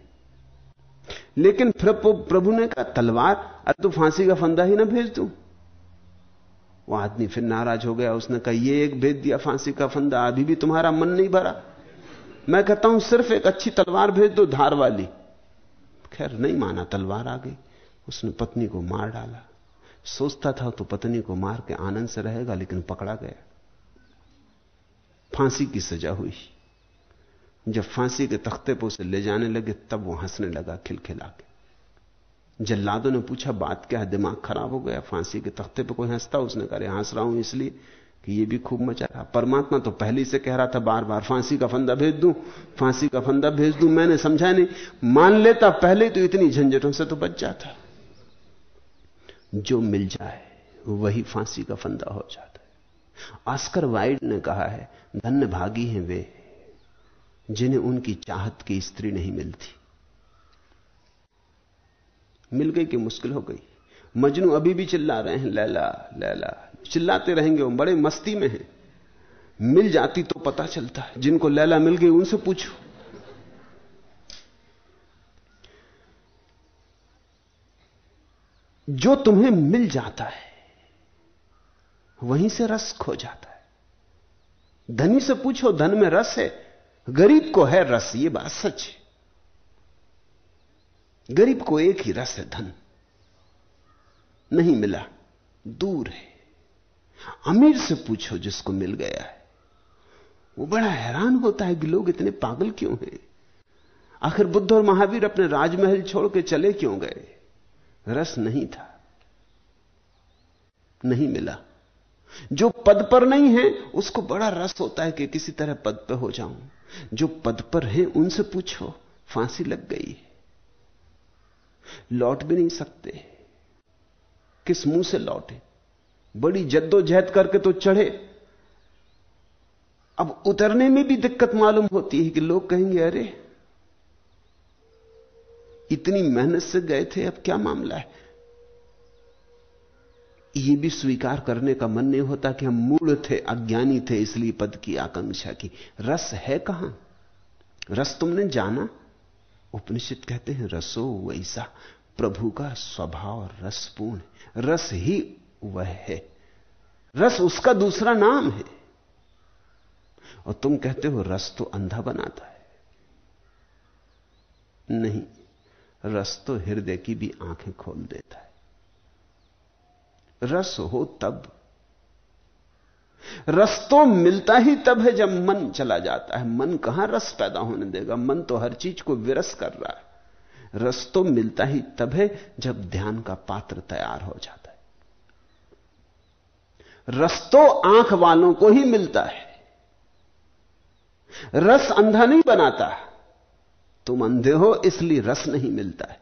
लेकिन फिर प्रभु ने कहा, तलवार, अरे तो फांसी का फंदा ही ना भेज दू? वो आदमी फिर नाराज़ हो गया, उसने कहा, ये एक भेज दिया फांसी का फंदा, अभी भी तुम्हारा मन नहीं भरा। मैं कहता हूँ, सिर्फ़ एक अच्छी तलवार भेज दो, धार वाली। खैर, नहीं माना, तलवार आ गई। उसने पत्नी को मार डाला। सोचता था तो पत्नी को मार के आनंद से रहेगा, लेकिन पकड़ा गया। फांसी की सजा हुई। जब फांसी के तख्ते पर उसे ले जाने लगे, तब वो हंसने लगा, खिलखिला के। जल्लादों ने पूछा, बात क्या है? दिमाग खराब हो गया। फांसी के तख्ते पर कोई हंसता? उसने कहा हंस रहा हूँ इसलिए कि ये भी खूब मचा रहा परमात्मा तो पहले से कह रहा था बार बार फांसी का फंदा भेज दूँ, फांसी का फंदा भेज दूँ। मैंने समझा नहीं। मान लेता, पहले तो इतनी झंझटों से तो बच जाता। जो मिल जाए, वही फांसी का फंदा हो जाता है। ऑस्कर वाइड ने कहा है, धन्य भागी हैं वे, जिन्हें उनकी चाहत की स्त्री नहीं मिलती। मिल गई कि मुश्किल हो गई? मजनू अभी भी चिल्ला रहे हैं, लैला लैला, चिल्लाते रहेंगे वो, बड़े मस्ती में हैं। मिल जाती तो पता चलता है, जिनको लैला मिल गई उनसे पूछो। जो तुम्हें मिल जाता है, वहीं से रस खो जाता है। धनी से पूछो, धन में रस है? गरीब को है रस, ये बात सच है। गरीब को एक ही रस है, धन। नहीं मिला, दूर है। अमीर से पूछो, जिसको मिल गया है। वो बड़ा हैरान होता है कि लोग इतने पागल क्यों हैं? आखिर बुद्ध और महावीर अपने राजमहल छोड़ के चले क्यों गए? रस नहीं था। नहीं मिला। जो पद पर नहीं है, उसको बड़ा रस होता है कि किसी तरह पद पर हो जाऊँ। जो पद पर है, उनसे पूछो, फांसी लग गई लौट भी नहीं सकते। किस मुँह से लौटे? बड़ी जद्दोजहद करके तो चढ़े। अब उतरने में भी दिक्कत मालूम होती है कि लोग कहेंगे, अरे इतनी मेहनत से गए थे, अब क्या मामला है? यह भी स्वीकार करने का मन नहीं होता कि हम मूल थे, अज्ञानी थे, इसलिए पद की आकांक्षा की। रस है कहाँ? रस तुमने जाना? उपनिषद कहते हैं, रसो वैसा। प्रभु का स्वभाव रसपूर्ण रस ही वह है। रस उसका दूसरा नाम है। और तुम कहते हो, रस तो अंधा बनाता है। नहीं। रस तो हृदय की भी आँखें खोल देता है। रस हो तब। रस तो मिलता ही तब है जब मन चला जाता है। मन कहाँ रस पैदा होने देगा? मन तो हर चीज़ को विरस कर रहा है। रस तो मिलता ही तब है जब ध्यान का पात्र तैयार हो जाता है। रस तो आँख वालों को ही मिलता है। रस अंधा नहीं बनाता। तुम अंधे हो, इसलिए रस नहीं मिलता है।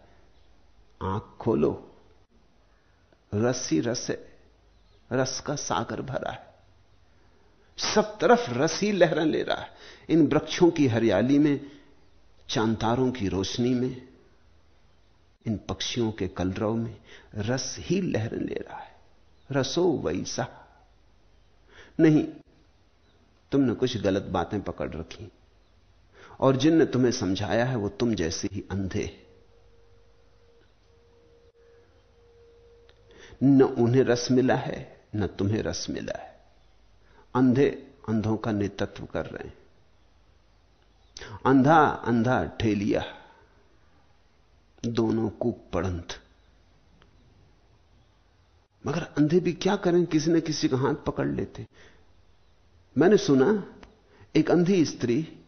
आँख खोलो। रस ही रस है। रस का सागर भरा है। सब तरफ़ रस ही लहरें ले रहा है। इन वृक्षों की हरियाली में, चांतारों की रोशनी में, इन पक्षियों के कलरव में रस ही लहर ले रहा है। रसो वैसा। नहीं, तुमने कुछ गलत बातें पकड़ रखी। और जिनने तुम्हें समझाया है, वो तुम जैसे ही अंधे न उन्हें रस मिला है, न तुम्हें रस मिला है। अंधे अंधों का नेतृत्व कर रहे हैं। अंधा अंधा ठेलिया, दोनों कूक पड़ंत। मगर अंधे भी क्या करें, किसी न किसी का हाथ पकड़ लेते। मैंने सुना, एक अंधी स्त्री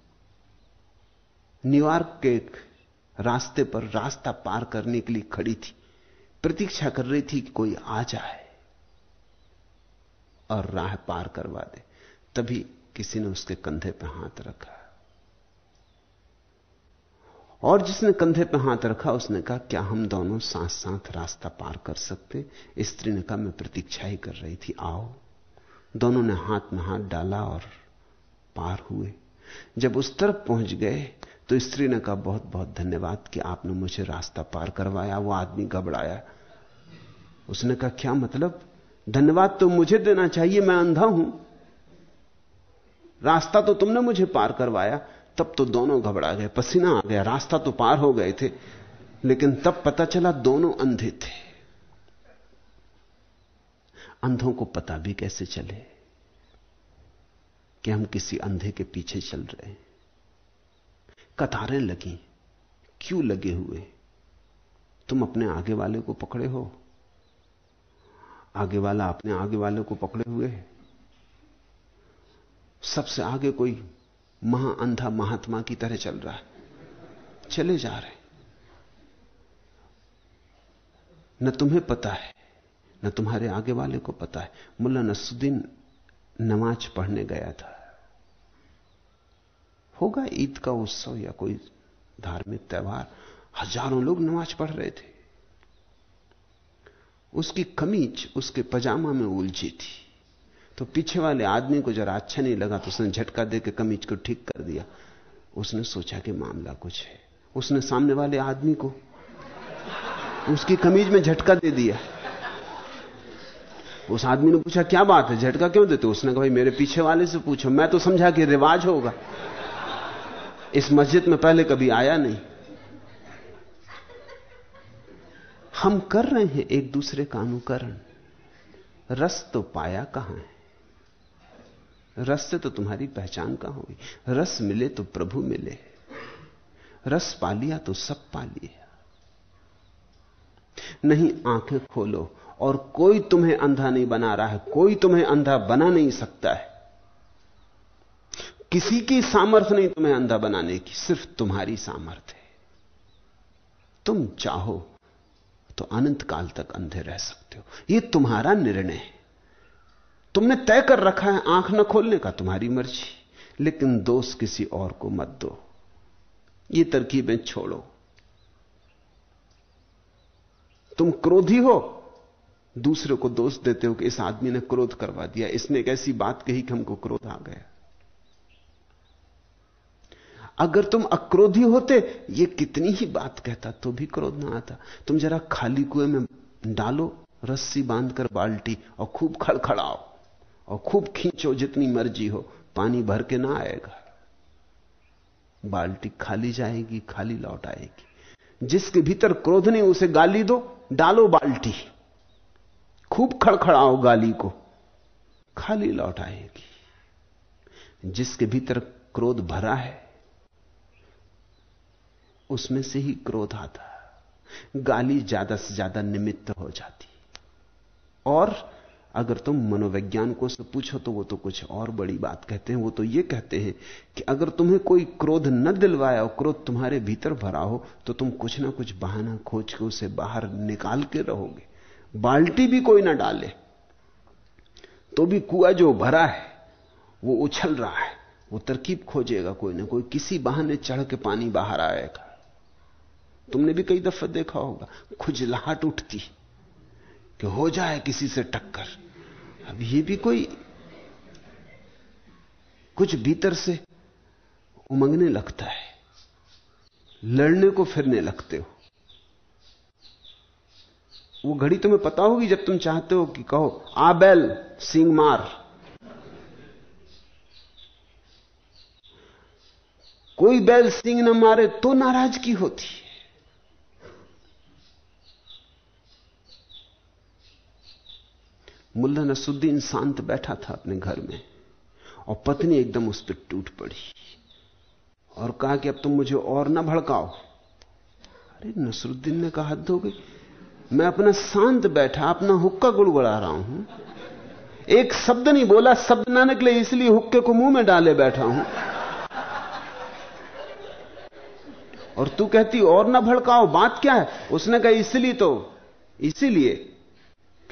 न्यूयॉर्क के एक रास्ते पर रास्ता पार करने के लिए खड़ी थी। प्रतीक्षा कर रही थी कि कोई आ जाए और राह पार करवा दे। तभी किसी ने उसके कंधे पर हाथ रखा। और जिसने कंधे पर हाथ रखा, उसने कहा, क्या हम दोनों साथ साथ रास्ता पार कर सकते? स्त्री ने कहा, मैं प्रतीक्षा ही कर रही थी। आओ। दोनों ने हाथ में हाथ डाला और पार हुए। जब उस तरफ़ पहुँच गए तो स्त्री ने कहा, बहुत बहुत धन्यवाद कि आपने मुझे रास्ता पार करवाया, वो आदमी घबराया। उसने कहा, क्या मतलब? धन्यवाद तो मुझे देना चाहिए, मैं अंधा हूँ। रास्ता तो तुमने मुझे पार करवाया। तब तो दोनों घबरा गए, पसीना आ गया, रास्ता तो पार हो गए थे, लेकिन तब पता चला दोनों अंधे थे। अंधों को पता भी कैसे चले कि हम किसी अंधे के पीछे चल रहे हैं। कतारें लगी। क्यों लगे हुए? तुम अपने आगे वाले को पकड़े हो। आगे वाला अपने आगे वाले को पकड़े हुए? है सबसे आगे कोई महा अंधा महात्मा की तरह चल रहा है। चले जा रहे। न तुम्हें पता है, न तुम्हारे आगे वाले को पता है। मुल्ला नसुद्दीन नमाज़ पढ़ने गया था। होगा ईद का उत्सव या कोई धार्मिक त्यौहार? हज़ारों लोग नमाज़ पढ़ रहे थे। उसकी कमीज उसके पजामा में उलझी थी। तो पीछे वाले आदमी को जरा अच्छा नहीं लगा तो उसने झटका देकर कमीज को ठीक कर दिया। उसने सोचा कि मामला कुछ है। उसने सामने वाले आदमी को उसकी कमीज में झटका दे दिया। उस आदमी ने पूछा, क्या बात है? झटका क्यों देते उसने कहा, भाई मेरे पीछे वाले से पूछो, मैं तो समझा कि रिवाज होगा। इस मस्जिद में पहले कभी आया नहीं। हम कर रहे हैं एक दूसरे का अनुकरण। रस तो पाया कहाँ है? रस से तो तुम्हारी पहचान कहाँ होगी? रस मिले तो प्रभु मिले। रस पा लिया तो सब पा लिया नहीं, आँखें खोलो और कोई तुम्हें अंधा नहीं बना रहा है, कोई तुम्हें अंधा बना नहीं सकता है। किसी की सामर्थ्य नहीं तुम्हें अंधा बनाने की, सिर्फ़ तुम्हारी सामर्थ्य है। तुम चाहो तो अनंत काल तक अंधे रह सकते हो। यह तुम्हारा निर्णय है। तुमने तय कर रखा है, आँख न खोलने का तुम्हारी मर्ज़ी, लेकिन दोष किसी और को मत दो। ये तरकीबें छोड़ो। तुम क्रोधी हो, दूसरे को दोष देते हो कि इस आदमी ने क्रोध करवा दिया। इसने एक ऐसी बात कही कि हमको क्रोध आ गया। अगर तुम अक्रोधी होते, ये कितनी ही बात कहता तो भी क्रोध ना आता। तुम जरा खाली कुएँ में डालो, रस्सी बांधकर बाल्टी, और खूब खड़खड़ाओ, और खूब खींचो जितनी मर्ज़ी हो, पानी भर के ना आएगा। बाल्टी खाली जाएगी, खाली लौट आएगी। जिसके भीतर क्रोध नहीं, उसे गाली दो, डालो बाल्टी। खूब खड़खड़ाओ गाली को, खाली लौट आएगी। जिसके भीतर क्रोध भरा है उसमें से ही क्रोध आता गाली ज़्यादा से ज़्यादा निमित्त हो जाती और अगर तुम मनोवैज्ञानिकों से पूछो तो वो तो कुछ और बड़ी बात कहते हैं। वो तो ये कहते हैं कि अगर तुम्हें कोई क्रोध न दिलवाया और क्रोध तुम्हारे भीतर भरा हो तो तुम कुछ ना कुछ बहाना खोज के उसे बाहर निकाल के रहोगे। बाल्टी भी कोई ना डाले तो भी कुआ जो भरा है, वो उछल रहा है। वो तरकीब खोजेगा कोई ना कोई। किसी बहाने चढ़ के पानी बाहर आएगा। तुमने भी कई दफ़ा देखा होगा, खुजलाहट उठती कि हो जाए किसी से टक्कर। अब ये भी कोई कुछ भीतर से उमंगने लगता है, लड़ने को फिरने लगते हो। वो घड़ी तुम्हें पता होगी जब तुम चाहते हो कि कहो, आ बैल, सिंग मार। कोई बैल सिंह न मारे तो नाराज़गी होती है मुल्ला नसुद्दीन शांत बैठा था अपने घर में और पत्नी एकदम उस पर टूट पड़ी और कहा कि अब तुम मुझे और ना भड़काओ। अरे नसरुद्दीन ने कहा, हद हो गई। मैं अपना शांत बैठा, अपना हुक्का गुड़गुड़ा रहा हूँ। एक शब्द नहीं बोला, शब्द ना निकले इसलिए हुक्के को मुँह में डाले बैठा हूँ। और तू कहती, और ना भड़काओ, बात क्या है? उसने कहा, इसलिए तो इसीलिए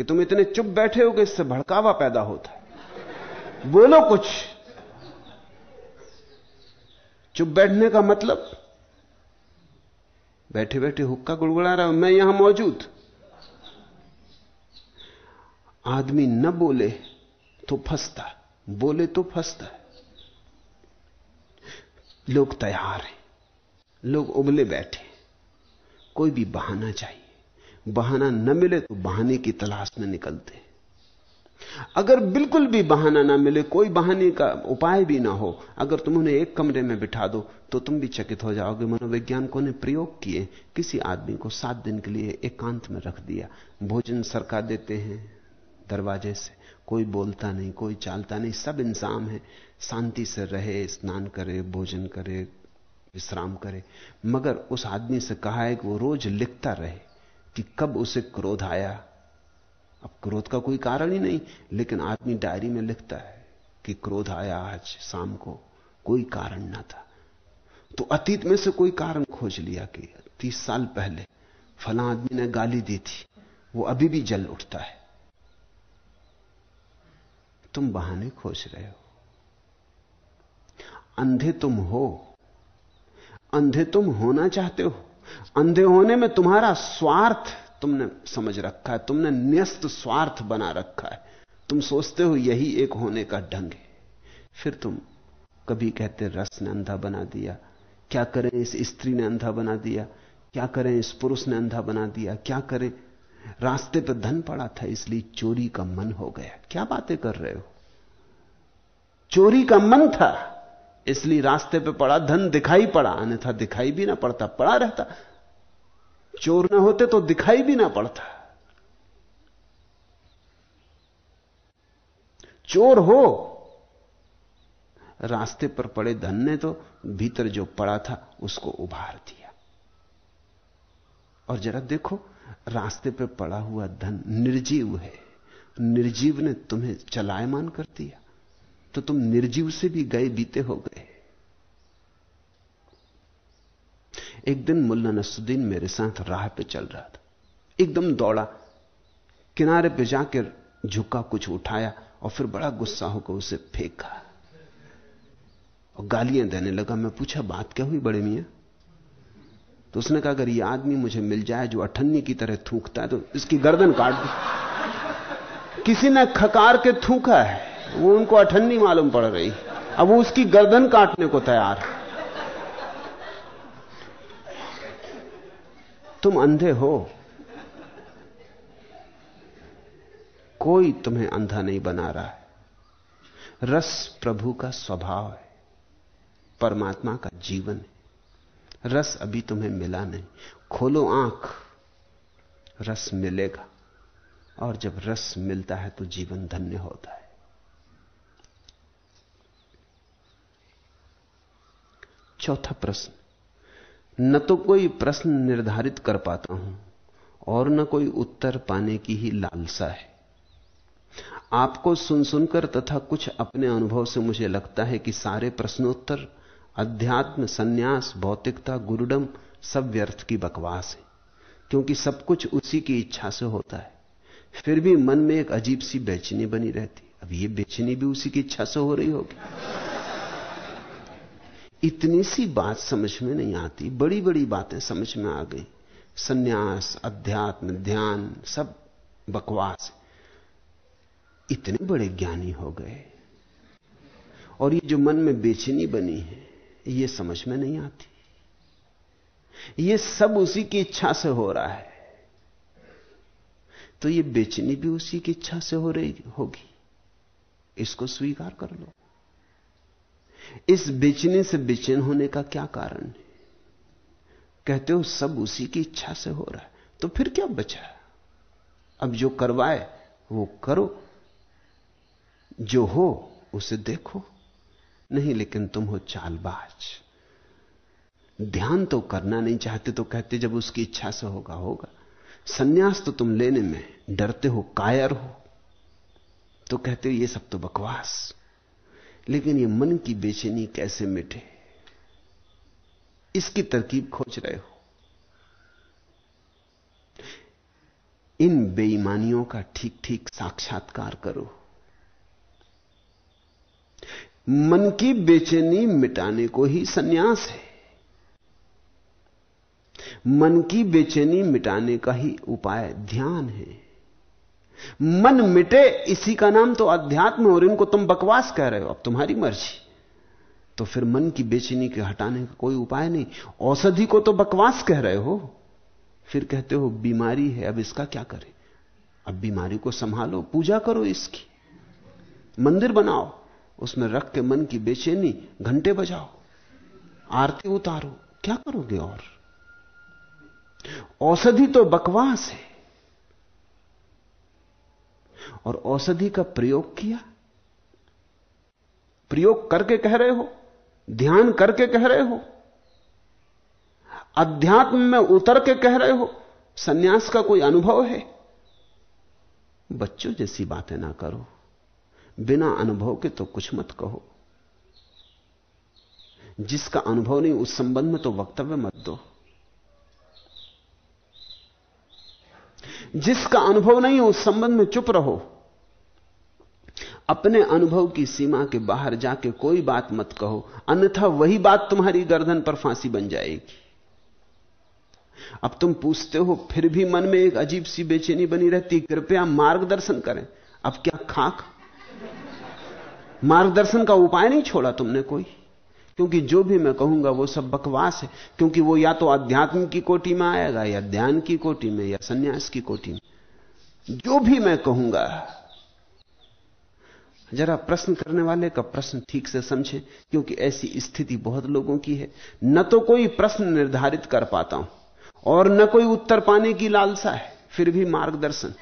कि तुम इतने चुप बैठे हो कि इससे भड़कावा पैदा होता है। बोलो कुछ। चुप बैठने का मतलब? बैठे बैठे हुक्का गुड़गुड़ा रहा, मैं यहाँ मौजूद। आदमी न बोले तो फंसता बोले तो फंसता लोग तैयार हैं। लोग उबले बैठे कोई भी बहाना चाहिए। बहाना न मिले तो बहाने की तलाश में निकलते। अगर बिल्कुल भी बहाना ना मिले, कोई बहाने का उपाय भी ना हो, अगर तुम उन्हें एक कमरे में बिठा दो तो तुम भी चकित हो जाओगे। मनोवैज्ञानिकों ने प्रयोग किए, किसी आदमी को सात दिन के लिए एकांत में रख दिया। भोजन सरका देते हैं दरवाजे से। कोई बोलता नहीं, कोई चालता नहीं, सब इंसान है। शांति से रहे, स्नान करे, भोजन करे, विश्राम करे। मगर उस आदमी से कहा है कि वो रोज लिखता रहे। कि कब उसे क्रोध आया। अब क्रोध का कोई कारण ही नहीं, लेकिन आदमी डायरी में लिखता है कि क्रोध आया आज शाम को, कोई कारण ना था। तो अतीत में से कोई कारण खोज लिया कि तीस साल पहले फला आदमी ने गाली दी थी, वो अभी भी जल उठता है। तुम बहाने खोज रहे हो। अंधे तुम हो, अंधे तुम होना चाहते हो। अंधे होने में तुम्हारा स्वार्थ तुमने समझ रखा है, तुमने न्यस्त स्वार्थ बना रखा है। तुम सोचते हो यही एक होने का ढंग है। फिर तुम कभी कहते, रस ने अंधा बना दिया। क्या करें इस स्त्री ने अंधा बना दिया? क्या करें इस पुरुष ने अंधा बना दिया? क्या करें? रास्ते पर धन पड़ा था, इसलिए चोरी का मन हो गया। क्या बातें कर रहे हो? चोरी का मन था। इसलिए रास्ते पे पड़ा, धन दिखाई पड़ा, अन्यथा दिखाई भी ना पड़ता, पड़ा रहता। चोर ना होते तो दिखाई भी ना पड़ता। चोर हो, रास्ते पर पड़े धन ने तो भीतर जो पड़ा था, उसको उभार दिया। और जरा देखो, रास्ते पे पड़ा हुआ धन निर्जीव है। निर्जीव ने तुम्हें चलायमान कर दिया। तो तुम निर्जीव से भी गए, बीते हो गए। एक दिन मुल्ला नसुद्दीन मेरे साथ राह पे चल रहा था। एकदम दौड़ा, किनारे पे जाकर झुका, कुछ उठाया और फिर बड़ा गुस्सा होकर उसे फेंका। और गालियाँ देने लगा, मैं पूछा, बात क्या हुई बड़े मियाँ? तो उसने कहा, अगर यह आदमी मुझे मिल जाए, जो अठन्नी की तरह थूकता है तो इसकी गर्दन काट दो। किसी ने खकार के थूका है। वो उनको अठन्नी मालूम पड़ रही अब वो उसकी गर्दन काटने को तैयार। तुम अंधे हो। कोई तुम्हें अंधा नहीं बना रहा है। रस प्रभु का स्वभाव है। परमात्मा का जीवन है। रस अभी तुम्हें मिला नहीं। खोलो आँख। रस मिलेगा। और जब रस मिलता है तो जीवन धन्य होता है। चौथा प्रश्न। न तो कोई प्रश्न निर्धारित कर पाता हूँ, और न कोई उत्तर पाने की ही लालसा है। आपको सुन सुनकर तथा कुछ अपने अनुभव से मुझे लगता है कि सारे प्रश्नोत्तर, अध्यात्म, सन्यास, भौतिकता, गुरुडम सब व्यर्थ की बकवास है, क्योंकि सब कुछ उसी की इच्छा से होता है। फिर भी मन में एक अजीब सी बेचनी बनी रहती। अब ये बेचनी भी उसी की इच्छा से हो रही होगी। इतनी सी बात समझ में नहीं आती बड़ी बड़ी बातें समझ में आ गई। सन्यास, अध्यात्म, ध्यान, सब बकवास। इतने बड़े ज्ञानी हो गए। और ये जो मन में बेचैनी बनी है, ये समझ में नहीं आती। ये सब उसी की इच्छा से हो रहा है। तो ये बेचैनी भी उसी की इच्छा से हो रही होगी। इसको स्वीकार कर लो। इस बेचने से बेचैन होने का क्या कारण है? कहते हो, सब उसी की इच्छा से हो रहा है तो फिर क्या बचा? अब जो करवाए, वो करो। जो हो, उसे देखो। नहीं, लेकिन तुम हो चालबाज। ध्यान तो करना नहीं चाहते तो कहते जब उसकी इच्छा से होगा होगा। सन्यास तो तुम लेने में डरते हो, कायर हो। तो कहते हो, ये सब तो बकवास। लेकिन ये मन की बेचैनी कैसे मिटे? इसकी तरकीब खोज रहे हो। इन बेईमानियों का ठीक ठीक साक्षात्कार करो। मन की बेचैनी मिटाने को ही सन्यास है। मन की बेचैनी मिटाने का ही उपाय ध्यान है। मन मिटे, इसी का नाम तो अध्यात्म और इनको तुम बकवास कह रहे हो। अब तुम्हारी मर्ज़ी। तो फिर मन की बेचैनी के हटाने का कोई उपाय नहीं। औषधि को तो बकवास कह रहे हो। फिर कहते हो, बीमारी है, अब इसका क्या करें? अब बीमारी को संभालो, पूजा करो इसकी। मंदिर बनाओ, उसमें रख के मन की बेचैनी, घंटे बजाओ, आरती उतारो। क्या करोगे और? औषधि तो बकवास है। और औषधि का प्रयोग किया? प्रयोग करके कह रहे हो? ध्यान करके कह रहे हो? अध्यात्म में उतर के कह रहे हो? सन्यास का कोई अनुभव है? बच्चों जैसी बातें ना करो। बिना अनुभव के तो कुछ मत कहो। जिसका अनुभव नहीं, उस संबंध में तो वक्तव्य मत दो। जिसका अनुभव नहीं हो, उस संबंध में चुप रहो। अपने अनुभव की सीमा के बाहर जाके कोई बात मत कहो। अन्यथा वही बात तुम्हारी गर्दन पर फांसी बन जाएगी। अब तुम पूछते हो, फिर भी मन में एक अजीब सी बेचैनी बनी रहती कृपया मार्गदर्शन करें। अब क्या खाक? मार्गदर्शन का उपाय नहीं छोड़ा तुमने कोई? क्योंकि जो भी मैं कहूँगा वो सब बकवास है, क्योंकि वो या तो अध्यात्म की कोटि में आएगा, या ध्यान की कोटि में, या सन्यास की कोटि में। जो भी मैं कहूँगा, जरा प्रश्न करने वाले का प्रश्न ठीक से समझे, क्योंकि ऐसी स्थिति बहुत लोगों की है। न तो कोई प्रश्न निर्धारित कर पाता हूँ, और न कोई उत्तर पाने की लालसा है, फिर भी मार्गदर्शन।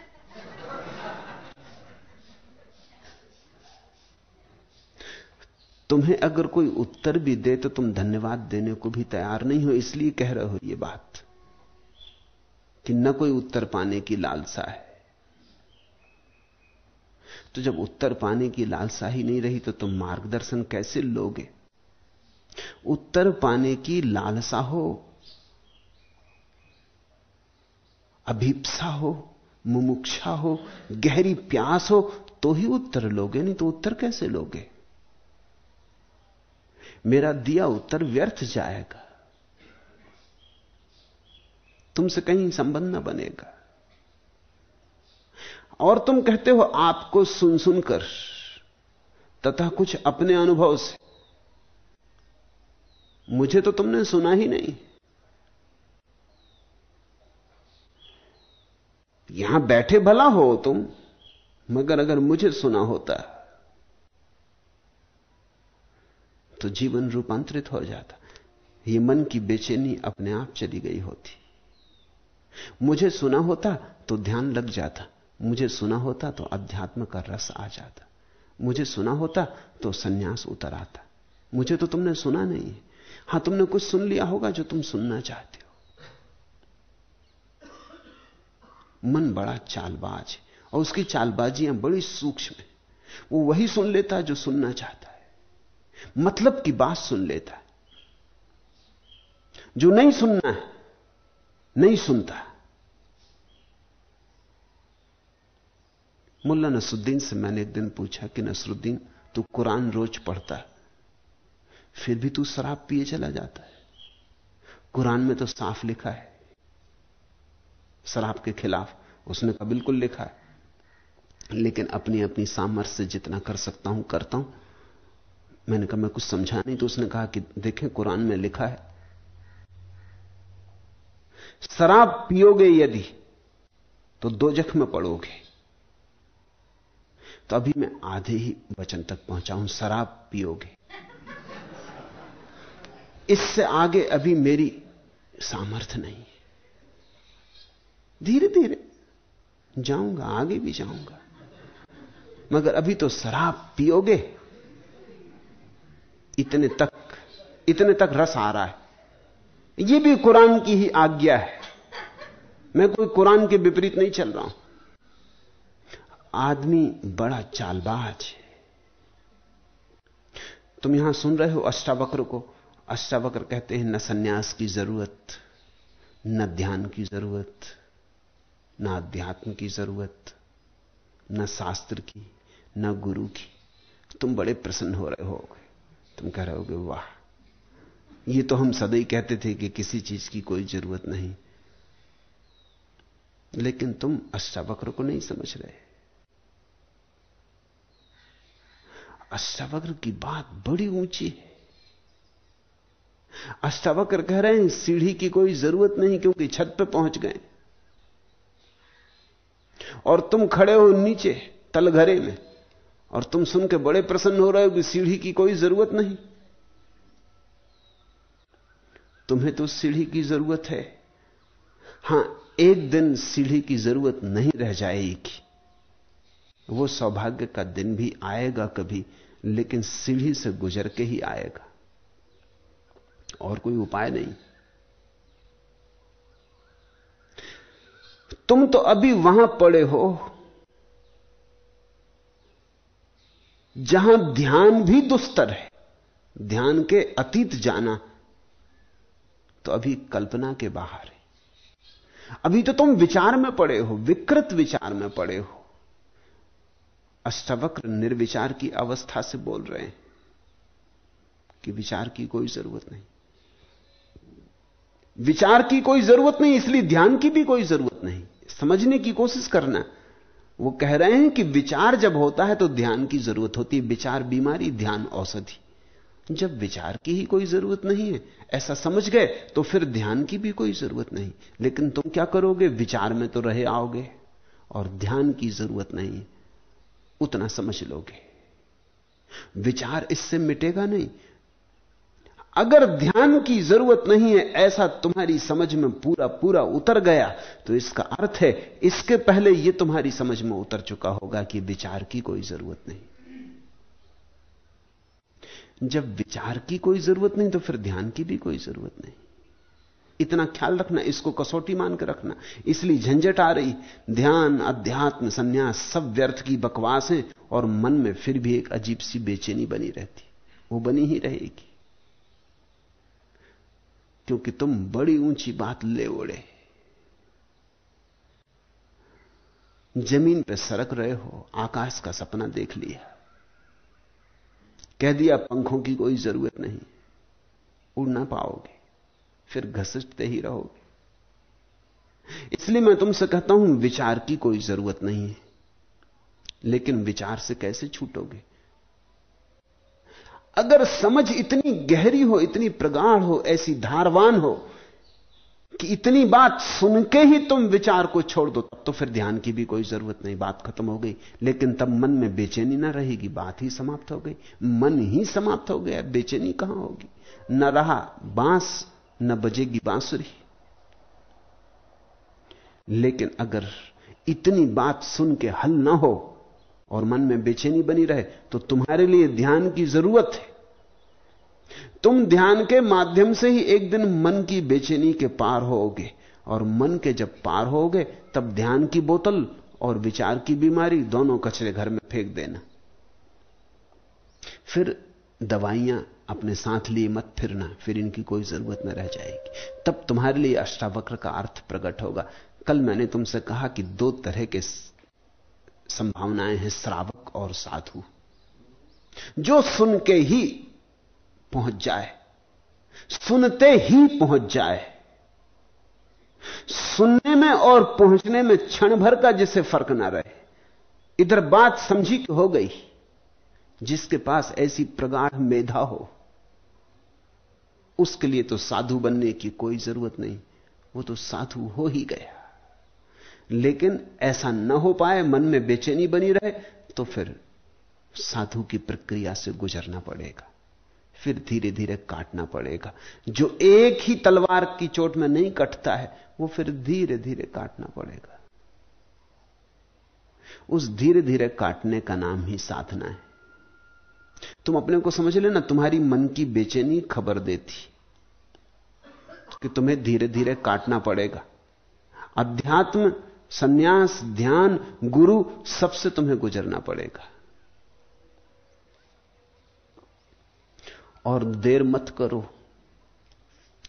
तुम्हें अगर कोई उत्तर भी दे तो तुम धन्यवाद देने को भी तैयार नहीं हो, इसलिए कह रहे हो ये बात, कि न कोई उत्तर पाने की लालसा है। तो जब उत्तर पाने की लालसा ही नहीं रही तो तुम मार्गदर्शन कैसे लोगे? उत्तर पाने की लालसा हो, अभिप्सा हो, मुमुक्षा हो, गहरी प्यास हो तो ही उत्तर लोगे, नहीं तो उत्तर कैसे लोगे? मेरा दिया उत्तर व्यर्थ जाएगा। तुमसे कहीं संबंध न बनेगा। और तुम कहते हो, आपको सुन सुनकर तथा कुछ अपने अनुभव से। मुझे तो तुमने सुना ही नहीं। यहाँ बैठे भला हो तुम, मगर अगर मुझे सुना होता। तो जीवन रूपांतरित हो जाता। ये मन की बेचैनी अपने आप चली गई होती। मुझे सुना होता तो ध्यान लग जाता। मुझे सुना होता तो अध्यात्म का रस आ जाता। मुझे सुना होता तो सन्यास उतर आता। मुझे तो तुमने सुना नहीं हाँ। तुमने कुछ सुन लिया होगा जो तुम सुनना चाहते हो। मन बड़ा चालबाज है और उसकी चालबाजियाँ बड़ी सूक्ष्म है। वो वही सुन लेता जो सुनना चाहता। है मतलब की बात सुन लेता है। जो नहीं सुनना है, नहीं सुनता। मुल्ला नसरुद्दीन से मैंने एक दिन पूछा कि, नसरुद्दीन, तू कुरान रोज पढ़ता फिर भी तू शराब पिए चला जाता है। कुरान में तो साफ़ लिखा है। शराब के खिलाफ उसने कहा बिल्कुल लिखा है। लेकिन अपनी अपनी सामर्थ्य से जितना कर सकता हूँ, करता हूँ। मैंने कहा, मैं कुछ समझा नहीं। तो उसने कहा कि, देखें, कुरान में लिखा है, शराब पियोगे यदि तो दो जख में पड़ोगे। तो अभी मैं आधे ही वचन तक पहुँचा हूँ शराब पियोगे। इससे आगे अभी मेरी सामर्थ्य नहीं धीरे धीरे जाऊँगा, आगे भी जाऊँगा। मगर अभी तो शराब पियोगे इतने तक इतने तक रस आ रहा है। यह भी कुरान की ही आज्ञा है। मैं कोई कुरान के विपरीत नहीं चल रहा हूँ। आदमी बड़ा चालबाज है। तुम यहाँ सुन रहे हो अष्टावक्र को? अष्टावक्र कहते हैं, न सन्यास की ज़रूरत, न ध्यान की ज़रूरत, न अध्यात्म की ज़रूरत, न शास्त्र की, न गुरु की। तुम बड़े प्रसन्न हो रहे होगे तुम कह रहे होगे वाह। ये तो हम सदैव कहते थे कि किसी चीज़ की कोई ज़रूरत नहीं। लेकिन तुम अष्टावक्र को नहीं समझ रहे। अष्टावक्र की बात बड़ी ऊँची है। अष्टावक्र कह रहे हैं, सीढ़ी की कोई ज़रूरत नहीं क्योंकि छत पर पहुँच गए। और तुम खड़े हो नीचे, तलघरे में। और तुम सुन के बड़े प्रसन्न हो रहे हो कि सीढ़ी की कोई ज़रूरत नहीं। तुम्हें तो सीढ़ी की ज़रूरत है। हाँ, एक दिन सीढ़ी की ज़रूरत नहीं रह जाएगी। वो सौभाग्य का दिन भी आएगा कभी, लेकिन सीढ़ी से गुजर के ही आएगा। और कोई उपाय नहीं। तुम तो अभी वहाँ पड़े हो। जहाँ ध्यान भी दुस्तर है, ध्यान के अतीत जाना तो अभी कल्पना के बाहर है। अभी तो तुम विचार में पड़े हो, विकृत विचार में पड़े हो। अष्टवक्र निर्विचार की अवस्था से बोल रहे हैं कि विचार की कोई ज़रूरत नहीं। विचार की कोई ज़रूरत नहीं, इसलिए ध्यान की भी कोई ज़रूरत नहीं। समझने की कोशिश करना वो कह रहे हैं कि विचार जब होता है तो ध्यान की ज़रूरत होती है। विचार बीमारी, ध्यान औषधि। जब विचार की ही कोई ज़रूरत नहीं है, ऐसा समझ गए तो फिर ध्यान की भी कोई ज़रूरत नहीं। लेकिन तुम क्या करोगे? विचार में तो रहे आओगे और ध्यान की ज़रूरत नहीं उतना समझ लोगे। विचार इससे मिटेगा नहीं। अगर ध्यान की ज़रूरत नहीं है, ऐसा तुम्हारी समझ में पूरा पूरा उतर गया तो इसका अर्थ है, इसके पहले यह तुम्हारी समझ में उतर चुका होगा कि विचार की कोई ज़रूरत नहीं। जब विचार की कोई ज़रूरत नहीं तो फिर ध्यान की भी कोई ज़रूरत नहीं। इतना ख्याल रखना, इसको कसौटी मान के रखना। इसलिए झंझट आ रही, ध्यान, अध्यात्म, संन्यास, सब व्यर्थ की बकवास है, और मन में फिर भी एक अजीब सी बेचैनी बनी रहती। वो बनी ही रहेगी। क्योंकि तुम बड़ी ऊँची बात ले ओढ़े। ज़मीन पे सरक रहे हो, आकाश का सपना देख लिया। कह दिया, पंखों की कोई ज़रूरत नहीं। उड़ ना पाओगे, फिर घसटते ही रहोगे। इसलिए मैं तुमसे कहता हूँ, विचार की कोई ज़रूरत नहीं है। लेकिन विचार से कैसे छूटोगे? अगर समझ इतनी गहरी हो, इतनी प्रगाढ़ हो, ऐसी धारवान हो, कि इतनी बात सुन के ही तुम विचार को छोड़ दो तो फिर ध्यान की भी कोई ज़रूरत नहीं, बात खत्म हो गई। लेकिन तब मन में बेचैनी ना रहेगी, बात ही समाप्त हो गई। मन ही समाप्त हो गया बेचैनी कहाँ होगी? न रहा बाँस, न बजेगी बांसुरी। लेकिन अगर इतनी बात सुन के हल ना हो और मन में बेचैनी बनी रहे तो तुम्हारे लिए ध्यान की ज़रूरत है। तुम ध्यान के माध्यम से ही एक दिन मन की बेचैनी के पार होगे और मन के जब पार होगे तब ध्यान की बोतल और विचार की बीमारी दोनों कचरे घर में फेंक देना। फिर दवाइयाँ अपने साथ लिए मत फिरना, फिर इनकी कोई ज़रूरत न रह जाएगी। तब तुम्हारे लिए अष्टावक्र का अर्थ प्रकट होगा। कल मैंने तुमसे कहा कि दो तरह के संभावनाएँ हैं, श्रावक और साधु। जो सुन के ही पहुँच जाए, सुनते ही पहुँच जाए, सुनने में और पहुँचने में क्षण भर का जिसे फ़र्क ना रहे, इधर बात समझी कि हो गई, जिसके पास ऐसी प्रगाढ़ मेधा हो, उसके लिए तो साधु बनने की कोई ज़रूरत नहीं, वो तो साधु हो ही गया। लेकिन ऐसा न हो पाए, मन में बेचैनी बनी रहे तो फिर साधु की प्रक्रिया से गुजरना पड़ेगा। फिर धीरे धीरे काटना पड़ेगा। जो एक ही तलवार की चोट में नहीं कटता है, वो फिर धीरे धीरे काटना पड़ेगा। उस धीरे धीरे काटने का नाम ही साधना है। तुम अपने को समझ लेना, तुम्हारी मन की बेचैनी खबर देती कि तुम्हें धीरे धीरे काटना पड़ेगा। अध्यात्म सन्यास, ध्यान, गुरु, सबसे तुम्हें गुजरना पड़ेगा। और देर मत करो,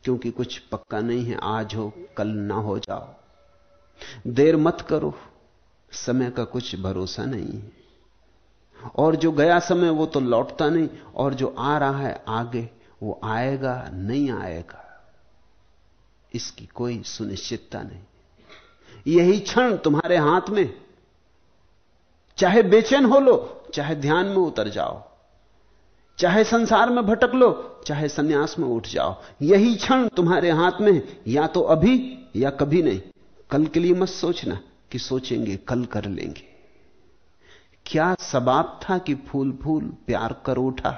क्योंकि कुछ पक्का नहीं है, आज हो, कल ना हो जाओ। देर मत करो, समय का कुछ भरोसा नहीं। है और जो गया समय, वो तो लौटता नहीं, और जो आ रहा है आगे, वो आएगा, नहीं आएगा, इसकी कोई सुनिश्चितता नहीं। यही क्षण तुम्हारे हाथ में। चाहे बेचैन हो लो, चाहे ध्यान में उतर जाओ। चाहे संसार में भटक लो, चाहे सन्यास में उठ जाओ। यही क्षण तुम्हारे हाथ में या तो अभी, या कभी नहीं। कल के लिए मत सोचना कि सोचेंगे, कल कर लेंगे। क्या सबाब था कि फूल फूल प्यार कर उठा?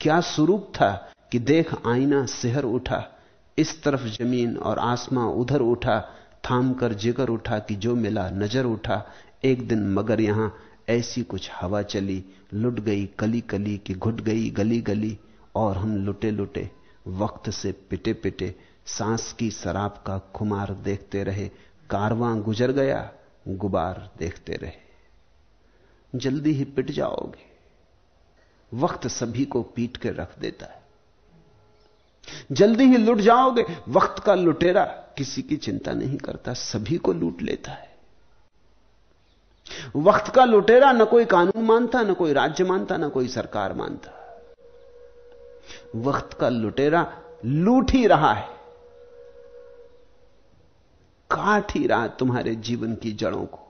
क्या स्वरूप था कि देख आईना सिहर उठा? इस तरफ़ ज़मीन और आसमां उधर उठा। थाम कर जिगर उठा कि जो मिला, नज़र उठा। एक दिन मगर यहाँ ऐसी कुछ हवा चली, लुट गई कली कली की घुट गई गली गली और हम लुटे लुटे वक्त से पिटे पिटे सांस की शराब का खुमार देखते रहे। कारवां गुजर गया, गुबार देखते रहे। जल्दी ही पिट जाओगे। वक्त सभी को पीट के रख देता है। जल्दी ही लुट जाओगे, वक्त का लुटेरा। किसी की चिंता नहीं करता, सभी को लूट लेता है। वक्त का लुटेरा न कोई कानून मानता, न कोई राज्य मानता, न कोई सरकार मानता। वक्त का लुटेरा लूट ही रहा है। काट ही रहा तुम्हारे जीवन की जड़ों को।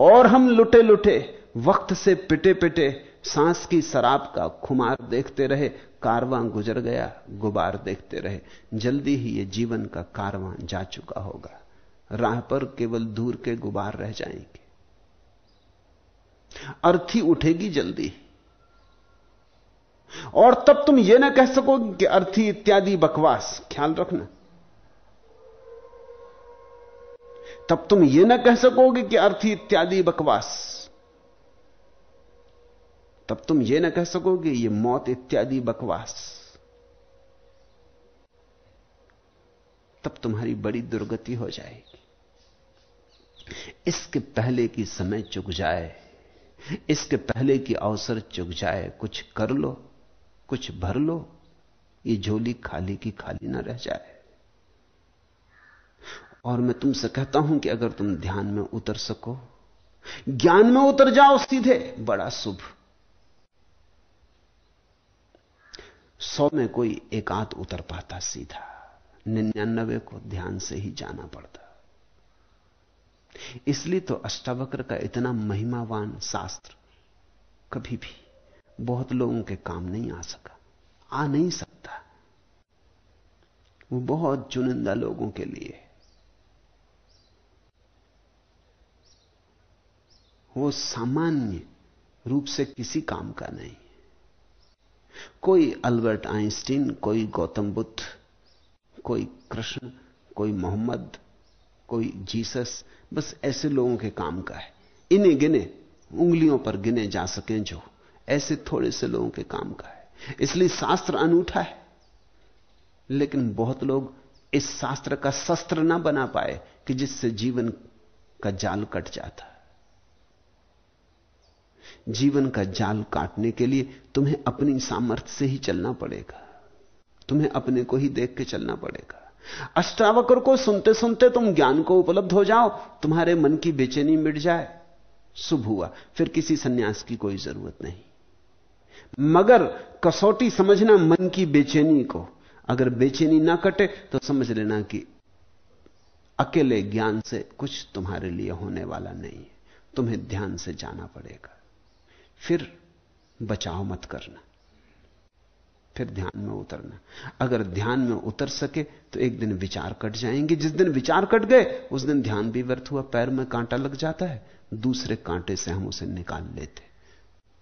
और हम लुटे लुटे, वक्त से पिटे पिटे, सांस की शराब का खुमार देखते रहे कारवां गुजर गया, गुबार देखते रहे। जल्दी ही ये जीवन का कारवां जा चुका होगा। राह पर केवल दूर के गुबार रह जाएँगे। अर्थी उठेगी जल्दी। और तब तुम यह ना कह सकोगे कि अर्थी इत्यादि बकवास, ख्याल रखना। तब तुम यह ना कह सकोगे कि अर्थी इत्यादि बकवास। तब तुम यह ना कह सकोगे, ये मौत इत्यादि बकवास। तब तुम्हारी बड़ी दुर्गति हो जाएगी। इसके पहले की समय चुक जाए, इसके पहले की अवसर चुक जाए, कुछ कर लो, कुछ भर लो, ये झोली खाली की खाली ना रह जाए। और मैं तुमसे कहता हूँ कि अगर तुम ध्यान में उतर सको, ज्ञान में उतर जाओ सीधे, बड़ा शुभ। सौ में कोई एकांत उतर पाता सीधा। निन्यानवे को ध्यान से ही जाना पड़ता। इसलिए तो अष्टावक्र का इतना महिमावान शास्त्र कभी भी बहुत लोगों के काम नहीं आ सका, आ नहीं सकता। वो बहुत चुनिंदा लोगों के लिए। वो सामान्य रूप से किसी काम का नहीं। कोई अल्बर्ट आइंस्टीन, कोई गौतम बुद्ध, कोई कृष्ण, कोई मोहम्मद, कोई जीसस, बस ऐसे लोगों के काम का है। इन्हें गिने, उंगलियों पर गिने जा सकें जो। ऐसे थोड़े से लोगों के काम का है। इसलिए शास्त्र अनूठा है। लेकिन बहुत लोग इस शास्त्र का शस्त्र ना बना पाए कि जिससे जीवन का जाल कट जाता। जीवन का जाल काटने के लिए तुम्हें अपनी सामर्थ्य से ही चलना पड़ेगा। तुम्हें अपने को ही देख के चलना पड़ेगा। अष्टावक्र को सुनते सुनते तुम ज्ञान को उपलब्ध हो जाओ, तुम्हारे मन की बेचैनी मिट जाए। शुभ हुआ, फिर किसी सन्यास की कोई ज़रूरत नहीं। मगर कसौटी समझना मन की बेचैनी को। अगर बेचैनी ना कटे तो समझ लेना कि अकेले ज्ञान से कुछ तुम्हारे लिए होने वाला नहीं है। तुम्हें ध्यान से जाना पड़ेगा। फिर बचाव मत करना। फिर ध्यान में उतरना। अगर ध्यान में उतर सके तो एक दिन विचार कट जाएँगे। जिस दिन विचार कट गए, उस दिन ध्यान भी व्यर्थ हुआ। पैर में कांटा लग जाता है, दूसरे कांटे से हम उसे निकाल लेते।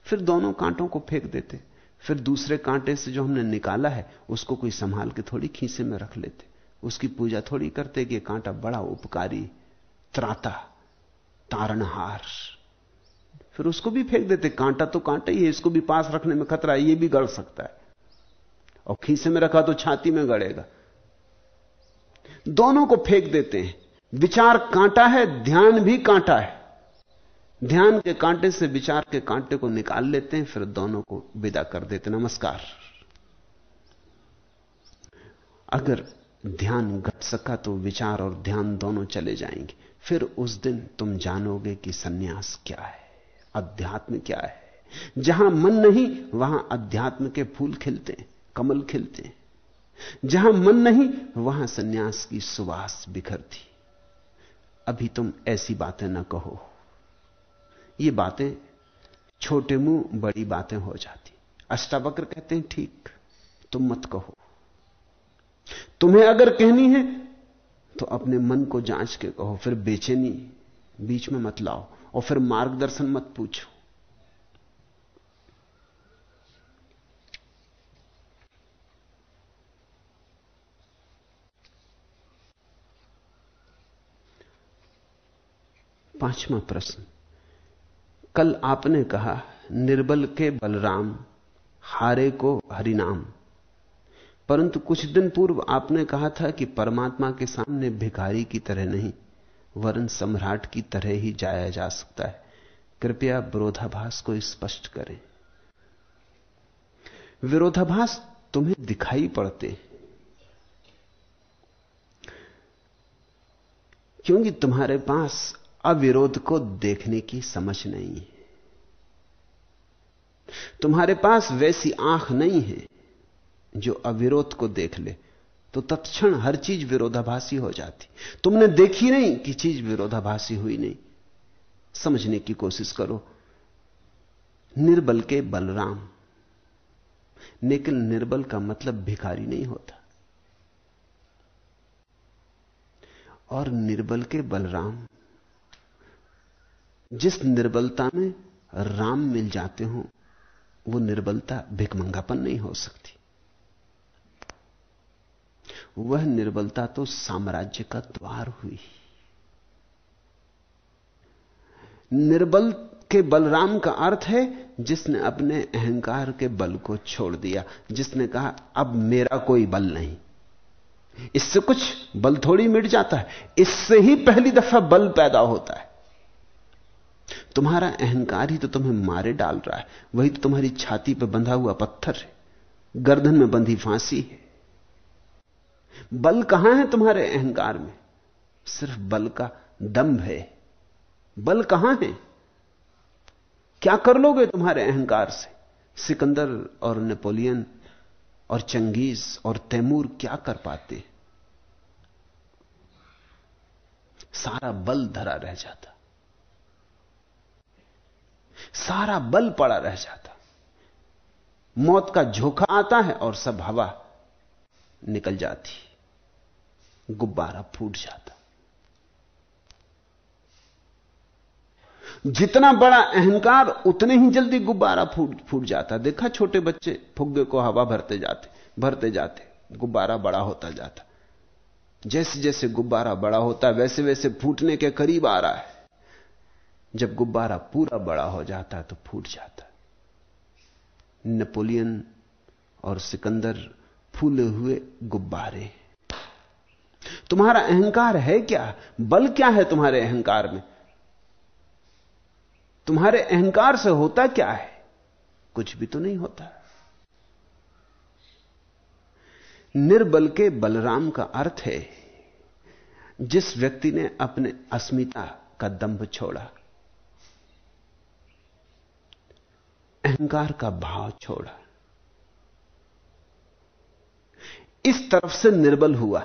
फिर दोनों कांटों को फेंक देते। फिर दूसरे कांटे से जो हमने निकाला है, उसको कोई संभाल के थोड़ी खीसे में रख लेते। उसकी पूजा थोड़ी करते कि कांटा बड़ा उपकारी, त्राता, तारणहार। फिर उसको भी फेंक देते, कांटा तो कांटा ही है, इसको भी पास रखने में खतरा है, ये भी गड़ सकता है। और खीसे में रखा तो छाती में गड़ेगा दोनों को फेंक देते हैं। विचार कांटा है, ध्यान भी कांटा है। ध्यान के कांटे से विचार के कांटे को निकाल लेते हैं, फिर दोनों को विदा कर देते नमस्कार। अगर ध्यान घट सका तो विचार और ध्यान दोनों चले जाएँगे। फिर उस दिन तुम जानोगे कि सन्यास क्या है। अध्यात्म क्या है? जहाँ मन नहीं, वहाँ अध्यात्म के फूल खिलते कमल खिलते जहाँ मन नहीं, वहाँ सन्यास की सुवास बिखरती अभी तुम ऐसी बातें ना कहो। ये बातें छोटे मुँह, बड़ी बातें हो जाती। अष्टावक्र कहते हैं, ठीक, तुम मत कहो। तुम्हें अगर कहनी है तो अपने मन को जाँच के कहो, फिर बेचैनी, बीच में मत लाओ। और फिर मार्गदर्शन मत पूछो। पांचवा प्रश्न। कल आपने कहा, निर्बल के बलराम, हारे को हरिनाम। परंतु कुछ दिन पूर्व आपने कहा था कि परमात्मा के सामने भिखारी की तरह नहीं। वरन सम्राट की तरह ही जाया जा सकता है। कृपया विरोधाभास को स्पष्ट करें। विरोधाभास तुम्हें दिखाई पड़ते क्योंकि तुम्हारे पास अविरोध को देखने की समझ नहीं है। तुम्हारे पास वैसी आँख नहीं है जो अविरोध को देख ले। तो तत्क्षण हर चीज़ विरोधाभासी हो जाती। तुमने देखी नहीं कि चीज़ विरोधाभासी हुई नहीं। समझने की कोशिश करो। निर्बल के बलराम। लेकिन निर्बल का मतलब भिखारी नहीं होता। और निर्बल के बलराम। जिस निर्बलता में राम मिल जाते हो, वो निर्बलता भिकमंगापन नहीं हो सकती। वह निर्बलता तो साम्राज्य का द्वार हुई। निर्बल के बलराम का अर्थ है, जिसने अपने अहंकार के बल को छोड़ दिया, जिसने कहा, अब मेरा कोई बल नहीं। इससे कुछ बल थोड़ी मिट जाता है। इससे ही पहली दफ़ा बल पैदा होता है। तुम्हारा अहंकार ही तो तुम्हें मारे डाल रहा है। वही तो तुम्हारी छाती पर बंधा हुआ पत्थर है। गर्दन में बंधी फांसी है। बल कहाँ है तुम्हारे अहंकार में? सिर्फ़ बल का दम्भ है। बल कहाँ है? क्या कर लोगे तुम्हारे अहंकार से? सिकंदर और नेपोलियन और चंगेज और तैमूर क्या कर पाते? सारा बल धरा रह जाता। सारा बल पड़ा रह जाता। मौत का झोंका आता है और सब हवा निकल जाती। गुब्बारा फूट जाता। जितना बड़ा अहंकार, उतने ही जल्दी गुब्बारा फूट फूट जाता। देखा छोटे बच्चे, फुग्गे को हवा भरते जाते भरते जाते। गुब्बारा बड़ा होता जाता। जैसे जैसे गुब्बारा बड़ा होता वैसे वैसे फूटने के करीब आ रहा है। जब गुब्बारा पूरा बड़ा हो जाता है तो फूट जाता। नेपोलियन और सिकंदर फूले हुए गुब्बारे। तुम्हारा अहंकार है क्या? बल क्या है तुम्हारे अहंकार में? तुम्हारे अहंकार से होता क्या है? कुछ भी तो नहीं होता। निर्बल के बलराम का अर्थ है, जिस व्यक्ति ने अपने अस्मिता का दंभ छोड़ा, अहंकार का भाव छोड़ा। इस तरफ़ से निर्बल हुआ।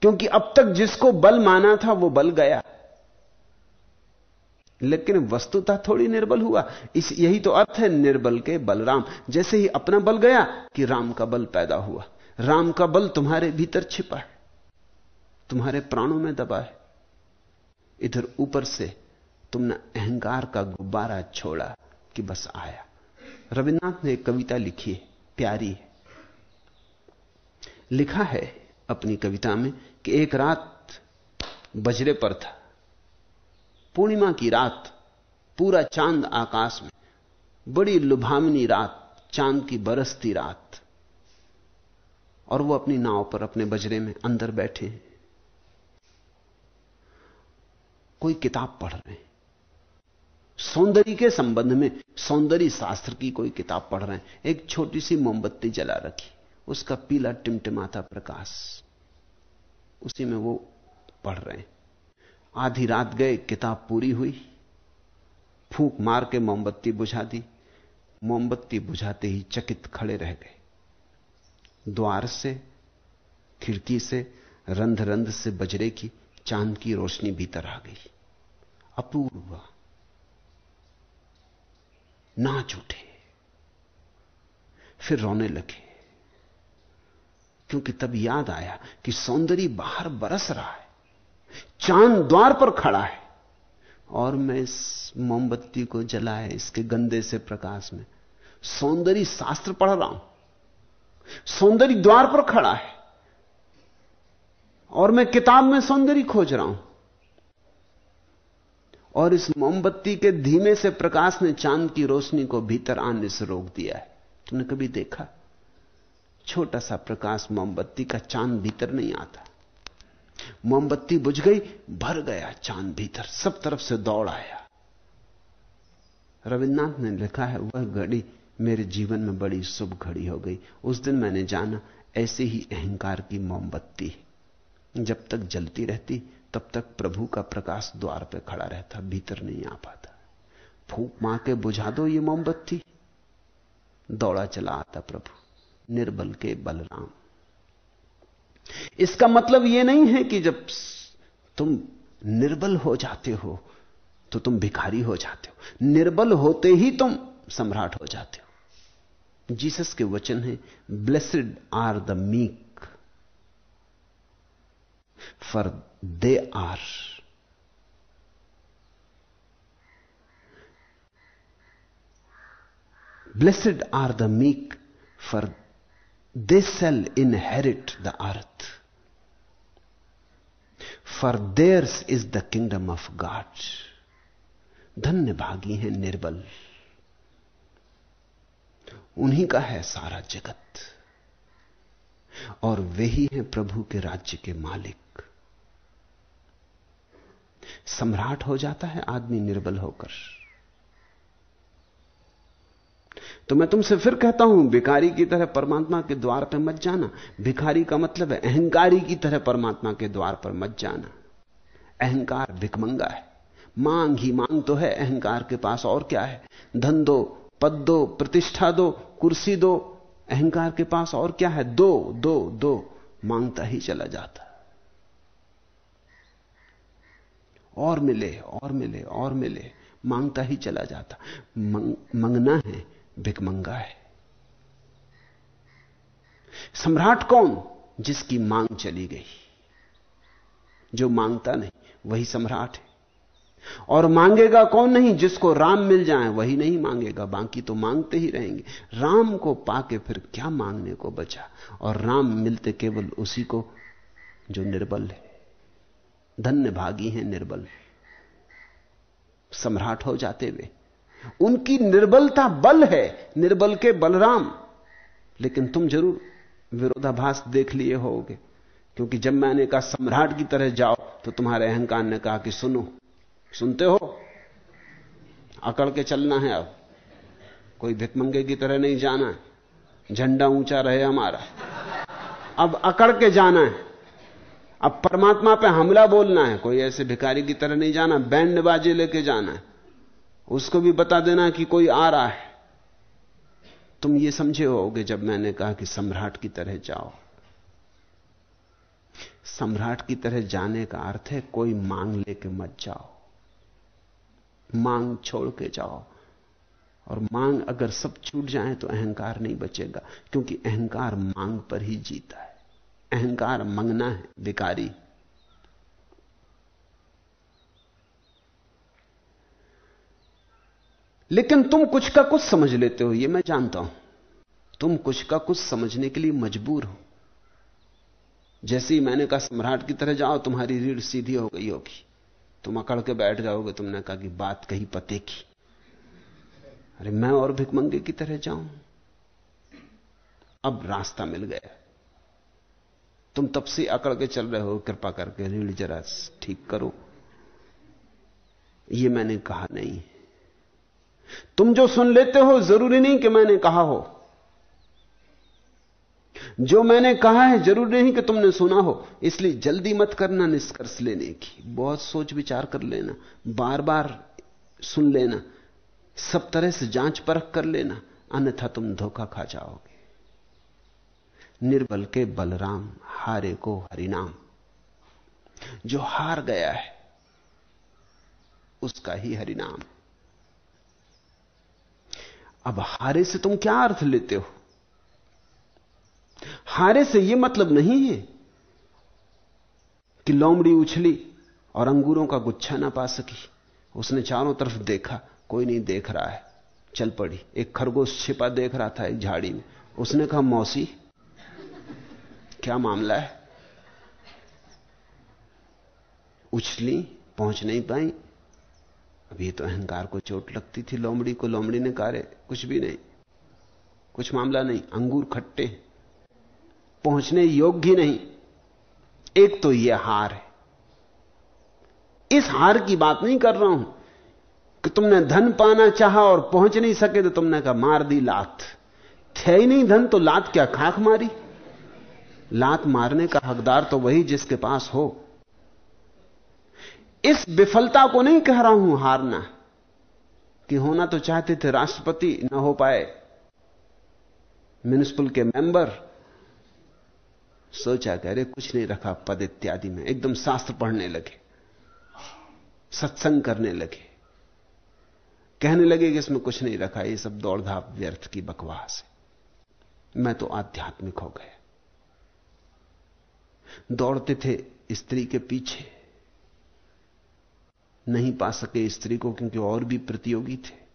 क्योंकि अब तक जिसको बल माना था, वो बल गया। लेकिन वस्तुता थोड़ी निर्बल हुआ। इस, यही तो अर्थ है निर्बल के बलराम। जैसे ही अपना बल गया कि राम का बल पैदा हुआ। राम का बल तुम्हारे भीतर छिपा है। तुम्हारे प्राणों में दबा है। इधर ऊपर से तुमने अहंकार का गुब्बारा छोड़ा कि बस आया। रविन्द्रनाथ ने एक कविता लिखी है, प्यारी है। लिखा है अपनी कविता में कि एक रात बजरे पर था। पूर्णिमा की रात, पूरा चाँद आकाश में। बड़ी लुभावनी रात, चाँद की बरसती रात। और वो अपनी नाव पर, अपने बजरे में अंदर बैठे। हैं कोई किताब पढ़ रहे हैं। सौंदर्य के संबंध में, सौंदर्य शास्त्र की कोई किताब पढ़ रहे हैं। एक छोटी सी मोमबत्ती जला रखी। उसका पीला टिमटिमाता प्रकाश। उसी में वो पढ़ रहे हैं। आधी रात गए, किताब पूरी हुई। फूक मार के मोमबत्ती बुझा दी। मोमबत्ती बुझाते ही चकित खड़े रह गए। द्वार से, खिड़की से रंध रंध से बजरे की, चाँद की रोशनी भीतर आ गई। अपूर्व। नाच उठे फिर रोने लगे। क्योंकि तब याद आया कि सौंदर्य बाहर बरस रहा है, चाँद द्वार पर खड़ा है, और मैं इस मोमबत्ती को जलाए इसके गंदे से प्रकाश में। सौंदर्य शास्त्र पढ़ रहा हूँ। सौंदर्य द्वार पर खड़ा है, और मैं किताब में सौंदर्य खोज रहा हूँ। और इस मोमबत्ती के धीमे से प्रकाश ने चाँद की रोशनी को भीतर आने से रोक दिया है। तुमने कभी देखा? छोटा सा प्रकाश मोमबत्ती का चाँद भीतर नहीं आता। मोमबत्ती बुझ गई, भर गया चाँद भीतर, सब तरफ़ से दौड़ आया। रविन्द्रनाथ ने लिखा है, वह घड़ी मेरे जीवन में बड़ी शुभ घड़ी हो गई। उस दिन मैंने जाना, ऐसे ही अहंकार की मोमबत्ती। जब तक जलती रहती, तब तक प्रभु का प्रकाश द्वार पर खड़ा रहता, भीतर नहीं आ पाता। फूक माँ के बुझा दो ये मोमबत्ती। दौड़ा चला आता प्रभु। निर्बल के बलराम। इसका मतलब यह नहीं है कि जब तुम निर्बल हो जाते हो तो तुम भिखारी हो जाते हो। निर्बल होते ही तुम सम्राट हो जाते हो। जीसस के वचन है, blessed are the meek, for they are blessed are the meek for they shall inherit the earth. For theirs is the kingdom of God. धन्य भागी हैं निर्बल उन्हीं का है सारा जगत और वे ही हैं प्रभु के राज्य के मालिक सम्राट हो जाता है आदमी निर्बल होकर तो मैं तुमसे फिर कहता हूँ भिखारी की तरह परमात्मा के द्वार पर मत जाना। भिखारी का मतलब है अहंकारी की तरह परमात्मा के द्वार पर मत जाना। अहंकार भिकमंगा है। मांग ही मांग तो है अहंकार के पास और क्या है? धन दो पद दो प्रतिष्ठा दो कुर्सी दो अहंकार के पास और क्या है? दो दो दो माँगता ही चला जाता। और मिले और मिले और मिले माँगता ही चला जाता। मंग, मंगना है भिकमंगा है। सम्राट कौन जिसकी मांग चली गई? जो माँगता नहीं, वही सम्राट है। और मांगेगा कौन नहीं, जिसको राम मिल जाए, वही नहीं मांगेगा। बाकी तो मांगते ही रहेंगे। राम को पाके फिर क्या मांगने को बचा? और राम मिलते केवल उसी को जो निर्बल है। धन्य भागी हैं निर्बल। सम्राट हो जाते वे। उनकी निर्बलता बल है, निर्बल के बलराम। लेकिन तुम ज़रूर विरोधाभास देख लिए होगे, क्योंकि जब मैंने कहा सम्राट की तरह जाओ तो तुम्हारे अहंकार ने कहा कि सुनो, सुनते हो? अकड़ के चलना है अब। कोई भिकमंगे की तरह नहीं जाना है। झंडा ऊँचा रहे हमारा। अब अकड़ के जाना है। अब परमात्मा पे हमला बोलना है। कोई ऐसे भिखारी की तरह नहीं जाना बैंड बाजे लेके जाना है। उसको भी बता देना कि कोई आ रहा है। तुम ये समझे होगे जब मैंने कहा कि सम्राट की तरह जाओ। सम्राट की तरह जाने का अर्थ है कोई मांग लेके मत जाओ। मांग छोड़ के जाओ। और मांग अगर सब छूट जाए तो अहंकार नहीं बचेगा, क्योंकि अहंकार मांग पर ही जीता है। अहंकार मंगना है भिकारी लेकिन तुम कुछ का कुछ समझ लेते हो यह मैं जानता हूँ। तुम कुछ का कुछ समझने के लिए मजबूर हो। जैसे ही मैंने कहा, सम्राट की तरह जाओ, तुम्हारी रीढ़ सीधी हो गई होगी। तुम अकड़ के बैठ जाओगे, तुमने कहा कि बात कही पते की। अरे, मैं और भिकमंगे की तरह जाऊँ? अब रास्ता मिल गया। तुम तब से अकड़ के चल रहे हो, कृपा करके रीढ़ जरा ठीक करो। ये मैंने कहा नहीं। तुम जो सुन लेते हो, ज़रूरी नहीं कि मैंने कहा हो। जो मैंने कहा है, ज़रूरी नहीं कि तुमने सुना हो। इसलिए जल्दी मत करना निष्कर्ष लेने की। बहुत सोच विचार कर लेना। बार बार सुन लेना। सब तरह से जाँच परख कर लेना। अन्यथा तुम धोखा खा जाओगे। निर्बल के बलराम, हारे को हरिनाम। जो हार गया है, उसका ही हरिनाम। अब हारे से तुम क्या अर्थ लेते हो? हारे से यह मतलब नहीं है कि लोमड़ी उछली और अंगूरों का गुच्छा ना पा सकी। उसने चारों तरफ़ देखा, कोई नहीं देख रहा है। चल पड़ी, एक खरगोश छिपा देख रहा था एक झाड़ी में। उसने कहा, मौसी, क्या मामला है? उछली, पहुँच नहीं पाई अभी तो अहंकार को चोट लगती थी, लोमड़ी को लोमड़ी ने कारे, कुछ भी नहीं। कुछ मामला नहीं, अंगूर खट्टे पहुँचने योग्य नहीं। एक तो यह हार है। इस हार की बात नहीं कर रहा हूँ कि तुमने धन पाना चाहा और पहुँच नहीं सके तो तुमने कहा, मार दी लात। थे ही नहीं धन तो लात क्या खाक मारी? लात मारने का हकदार तो वही जिसके पास हो। इस विफलता को नहीं कह रहा हूँ हारना। कि होना तो चाहते थे राष्ट्रपति ना हो पाए। म्यूनिसिपल के मेंबर सोचा कह रहे कुछ नहीं रखा पद इत्यादि में। एकदम शास्त्र पढ़ने लगे। सत्संग करने लगे। कहने लगे कि इसमें कुछ नहीं रखा। ये सब दौड़धाप व्यर्थ की बकवास है। मैं तो आध्यात्मिक हो गया। दौड़ते थे स्त्री के पीछे। नहीं पा सके स्त्री को क्योंकि और भी प्रतियोगी थे।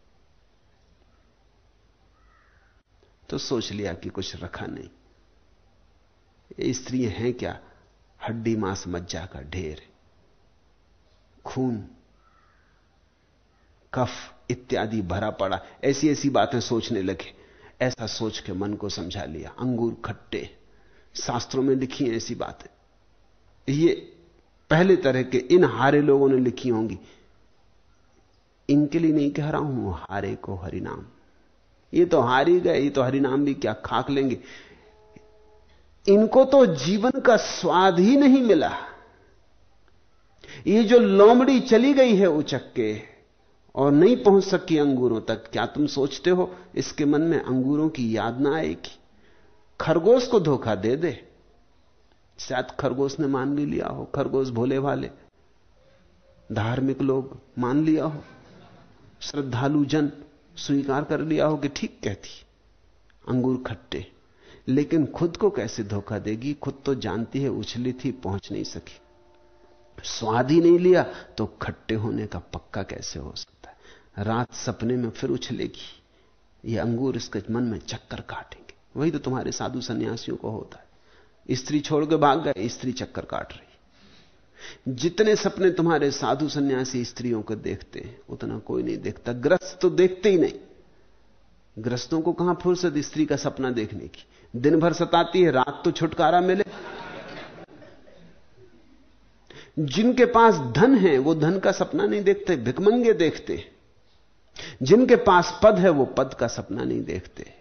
तो सोच लिया कि कुछ रखा नहीं। स्त्री हैं क्या? हड्डी मांस मज्जा का ढेर, खून, कफ इत्यादि भरा पड़ा। ऐसी ऐसी बातें सोचने लगे। ऐसा सोच के मन को समझा लिया। अंगूर खट्टे, शास्त्रों में लिखी हैं ऐसी बातें। ये पहले तरह के इन हारे लोगों ने लिखी होंगी। इनके लिए नहीं कह रहा हूँ, हारे को हरिनाम। ये तो हार ही गए, ये तो हरिनाम भी क्या खाक लेंगे। इनको तो जीवन का स्वाद ही नहीं मिला। ये जो लोमड़ी चली गई है उचक के, और नहीं पहुँच सकी अंगूरों तक, क्या तुम सोचते हो, इसके मन में अंगूरों की याद ना आएगी? खरगोश को धोखा दे दे। शायद खरगोश ने मान भी लिया हो, खरगोश भोले भाले धार्मिक लोग मान लिया हो, श्रद्धालु जन स्वीकार कर लिया हो कि ठीक कहती, अंगूर खट्टे। लेकिन खुद को कैसे धोखा देगी? खुद तो जानती है, उछली थी, पहुँच नहीं सकी। स्वाद ही नहीं लिया तो खट्टे होने का पक्का कैसे हो सकता है? रात सपने में फिर उछलेगी। ये अंगूर इसके मन में चक्कर काटेंगे। वही तो तुम्हारे साधु सन्यासियों को होता है। स्त्री छोड़ के भाग गए, स्त्री चक्कर काट रही। जितने सपने तुम्हारे साधु सन्यासी स्त्रियों को देखते हैं, उतना कोई नहीं देखता। ग्रस्त तो देखते ही नहीं। ग्रस्तों को कहाँ फुर्सत स्त्री का सपना देखने की? दिन भर सताती है, रात तो छुटकारा मिले। जिनके पास धन है, वो धन का सपना नहीं देखते, भिकमंगे देखते। जिनके पास पद है, वो पद का सपना नहीं देखते।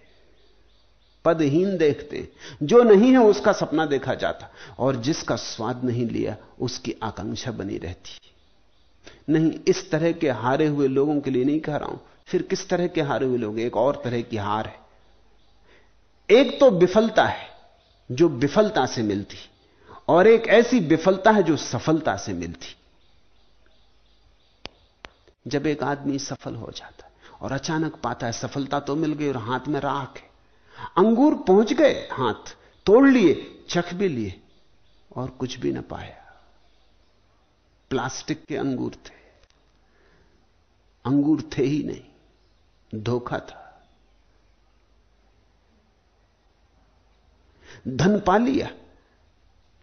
पदहीन देखते, जो नहीं है उसका सपना देखा जाता, और जिसका स्वाद नहीं लिया, उसकी आकांक्षा बनी रहती। नहीं, इस तरह के हारे हुए लोगों के लिए नहीं कह रहा हूँ। फिर किस तरह के हारे हुए लोग एक और तरह की हार है। एक तो विफलता है, जो विफलता से मिलती, और एक ऐसी विफलता है जो सफलता से मिलती। जब एक आदमी सफल हो जाता है, और अचानक पाता है, सफलता तो मिल गई, और हाथ में राख है अंगूर पहुँच गए हाथ, तोड़ लिए, चख भी लिए और कुछ भी ना पाया। प्लास्टिक के अंगूर थे। अंगूर थे ही नहीं, धोखा था। धन पा लिया,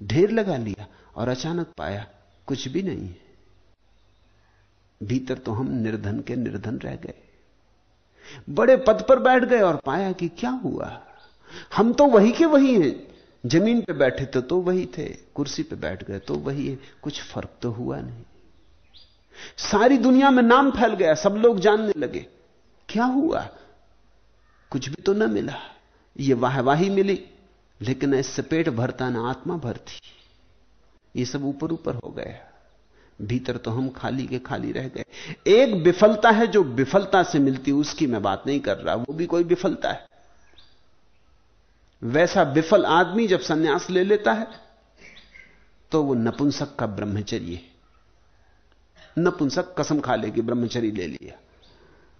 ढेर लगा लिया और अचानक पाया कुछ भी नहीं है। भीतर तो हम निर्धन के निर्धन रह गए। बड़े पद पर बैठ गए और पाया कि क्या हुआ? हम तो वही के वही हैं। ज़मीन पे बैठे थे तो वही थे, कुर्सी पे बैठ गए तो वही है। कुछ फ़र्क तो हुआ नहीं। सारी दुनिया में नाम फैल गया, सब लोग जानने लगे। क्या हुआ? कुछ भी तो न मिला। ये वाहवाही मिली, लेकिन इससे पेट भरता ना आत्मा भरती। ये सब ऊपर ऊपर हो गया। भीतर तो हम खाली के खाली रह गए। एक विफलता है जो विफलता से मिलती उसकी मैं बात नहीं कर रहा, वो भी कोई विफलता है। वैसा विफल आदमी जब सन्यास ले लेता है तो वो नपुंसक का ब्रह्मचर्य नपुंसक कसम खा लेगी ब्रह्मचर्य ले लिया।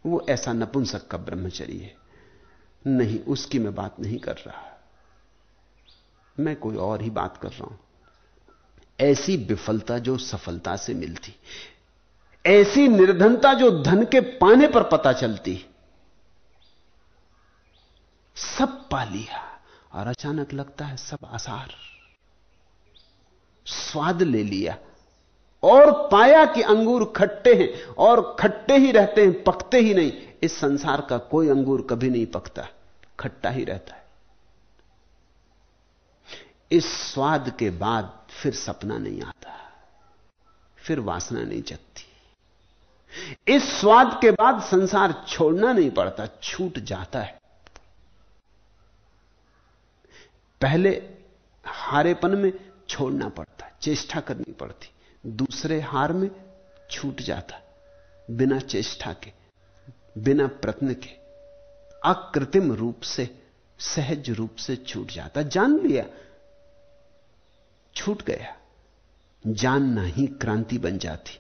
वो ऐसा नपुंसक का ब्रह्मचर्य है। नहीं, उसकी मैं बात नहीं कर रहा। मैं कोई और ही बात कर रहा हूँ। ऐसी विफलता जो सफलता से मिलती, ऐसी निर्धनता जो धन के पाने पर पता चलती, सब पा लिया और अचानक लगता है सब आसार। स्वाद ले लिया और पाया कि अंगूर खट्टे हैं और खट्टे ही रहते हैं, पकते ही नहीं। इस संसार का कोई अंगूर कभी नहीं पकता, खट्टा ही रहता है। इस स्वाद के बाद फिर सपना नहीं आता, फिर वासना नहीं जगती। इस स्वाद के बाद संसार छोड़ना नहीं पड़ता, छूट जाता है। पहले हारेपन में छोड़ना पड़ता, चेष्टा करनी पड़ती, दूसरे हार में छूट जाता, बिना चेष्टा के, बिना प्रत्न के, अकृत्रिम रूप से, सहज रूप से छूट जाता। जान लिया छूट गया। जानना ही क्रांति बन जाती।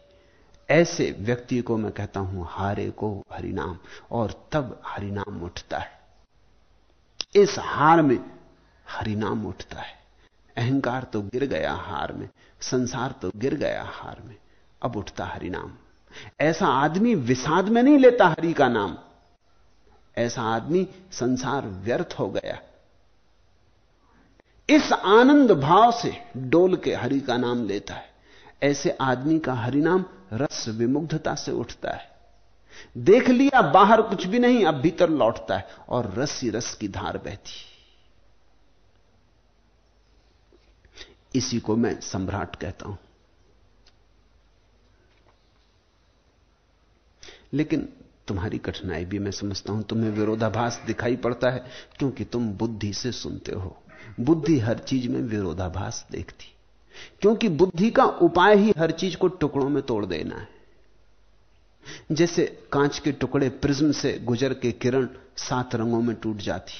ऐसे व्यक्ति को मैं कहता हूँ, हारे को हरिनाम, और तब हरिनाम उठता है। इस हार में हरिनाम उठता है। अहंकार तो गिर गया हार में, संसार तो गिर गया हार में, अब उठता हरिनाम। ऐसा आदमी विषाद में नहीं लेता हरि का नाम। ऐसा आदमी संसार व्यर्थ हो गया। इस आनंद भाव से डोल के हरि का नाम लेता है। ऐसे आदमी का हरिनाम रस विमुग्धता से उठता है। देख लिया, बाहर कुछ भी नहीं, अब भीतर लौटता है और रस ही रस की धार बहती इसी को मैं सम्राट कहता हूँ। लेकिन तुम्हारी कठिनाई भी मैं समझता हूँ, तुम्हें विरोधाभास दिखाई पड़ता है, क्योंकि तुम बुद्धि से सुनते हो। बुद्धि हर चीज़ में विरोधाभास देखती। क्योंकि बुद्धि का उपाय ही हर चीज़ को टुकड़ों में तोड़ देना है। जैसे कांच के टुकड़े प्रिज्म से गुजर के किरण सात रंगों में टूट जाती।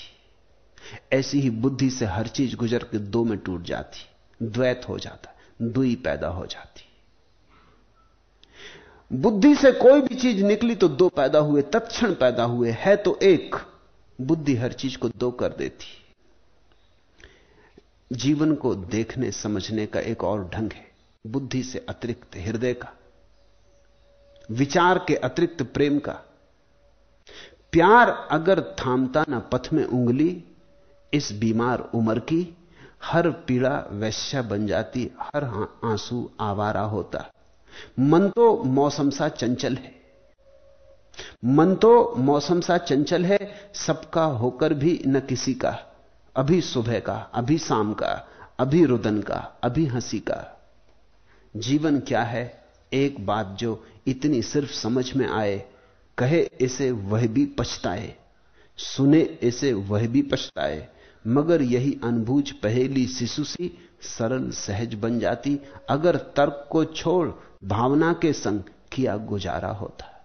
ऐसी ही बुद्धि से हर चीज़ गुजर के दो में टूट जाती। द्वैत हो जाता दुई पैदा हो जाती। बुद्धि से कोई भी चीज़ निकली तो दो पैदा हुए, तत्क्षण पैदा हुए, है तो एक। बुद्धि हर चीज़ को दो कर देती। जीवन को देखने, समझने का एक और ढंग है। बुद्धि से अतिरिक्त हृदय का, विचार के अतिरिक्त प्रेम का। प्यार अगर थामता ना पथ में उंगली, इस बीमार उम्र की हर पीड़ा वैश्या बन जाती, हर आँसू आवारा होता। मन तो मौसम सा चंचल है। मन तो मौसम सा चंचल है, सबका होकर भी न किसी का। अभी सुबह का, अभी शाम का, अभी रुदन का, अभी हँसी का। जीवन क्या है? एक बात जो इतनी सिर्फ़ समझ में आए, कहे इसे वह भी पछताए, सुने इसे वह भी पछताए। मगर यही अनबूझ पहेली शिशु सी सरल सहज बन जाती, अगर तर्क को छोड़ भावना के संग किया गुजारा होता।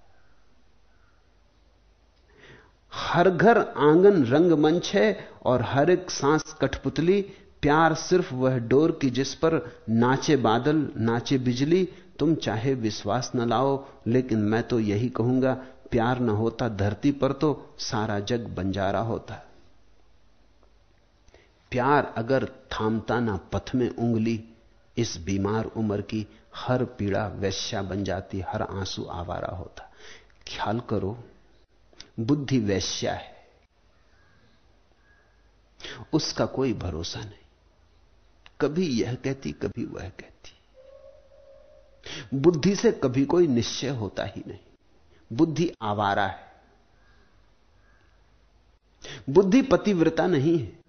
हर घर आँगन रंगमंच है और हर एक सांस कठपुतली, प्यार सिर्फ़ वह डोर की जिस पर नाचे बादल, नाचे बिजली, तुम चाहे विश्वास न लाओ, लेकिन मैं तो यही कहूँगा, प्यार न होता, धरती पर तो सारा जग बंजारा होता। प्यार अगर थामता ना पथ में उंगली, इस बीमार उम्र की हर पीड़ा वैश्या बन जाती, हर आँसू आवारा होता। ख्याल करो बुद्धि वैश्या है। उसका कोई भरोसा नहीं। कभी यह कहती, कभी वह कहती। बुद्धि से कभी कोई निश्चय होता ही नहीं। बुद्धि आवारा है। बुद्धि पतिव्रता नहीं है।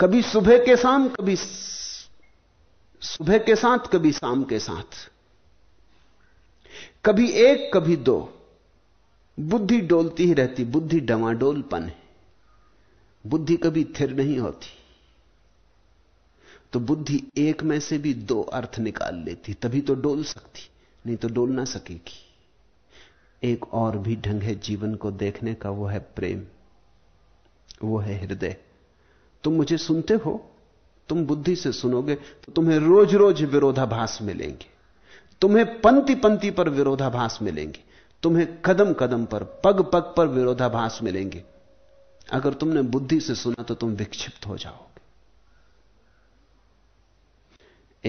कभी सुबह के शाम, कभी सुबह के साथ, कभी शाम के साथ। कभी एक, कभी दो। बुद्धि डोलती ही रहती, बुद्धि डवाडोलपन है। बुद्धि कभी थिर नहीं होती। तो बुद्धि एक में से भी दो अर्थ निकाल लेती, तभी तो डोल सकती, नहीं तो डोल ना सकेगी। एक और भी ढंग है जीवन को देखने का, वो है प्रेम। वो है हृदय। तुम मुझे सुनते हो? तुम बुद्धि से सुनोगे तो तुम्हें रोज रोज विरोधाभास मिलेंगे। तुम्हें पंक्ति पंक्ति पर विरोधाभास मिलेंगे। तुम्हें कदम कदम पर, पग पग पर विरोधाभास मिलेंगे। अगर तुमने बुद्धि से सुना तो तुम विक्षिप्त हो जाओगे।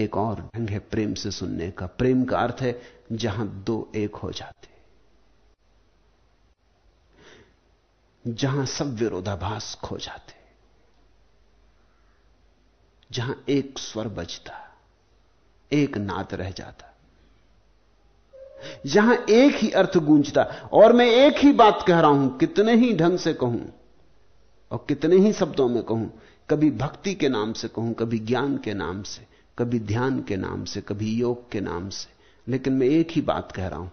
एक और ढंग है प्रेम से सुनने का। प्रेम का अर्थ है जहाँ दो एक हो जाते। जहाँ सब विरोधाभास खो जाते। जहाँ एक स्वर बजता, एक नाद रह जाता। जहाँ एक ही अर्थ गूंजता, और मैं एक ही बात कह रहा हूँ, कितने ही ढंग से कहूँ, और कितने ही शब्दों में कहूँ, कभी भक्ति के नाम से कहूँ, कभी ज्ञान के नाम से, कभी ध्यान के नाम से, कभी योग के नाम से, लेकिन मैं एक ही बात कह रहा हूँ,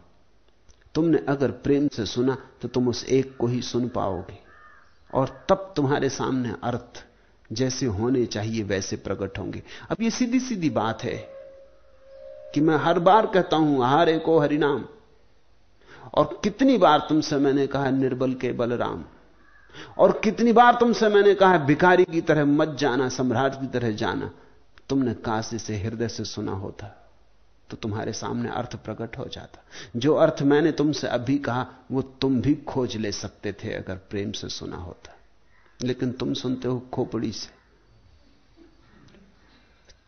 तुमने अगर प्रेम से सुना तो तुम उस एक को ही सुन पाओगे, और तब तुम्हारे सामने अर्थ जैसे होने चाहिए, वैसे प्रकट होंगे। अब ये सीधी सीधी बात है कि मैं हर बार कहता हूँ, हारे को हरिनाम। और कितनी बार तुमसे मैंने कहा, निर्बल के बलराम। और कितनी बार तुमसे मैंने कहा, भिखारी की तरह मत जाना, सम्राट की तरह जाना। तुमने काशी से हृदय से सुना होता तो तुम्हारे सामने अर्थ प्रकट हो जाता। जो अर्थ मैंने तुमसे अभी कहा, वो तुम भी खोज ले सकते थे अगर प्रेम से सुना होता। लेकिन तुम सुनते हो खोपड़ी से।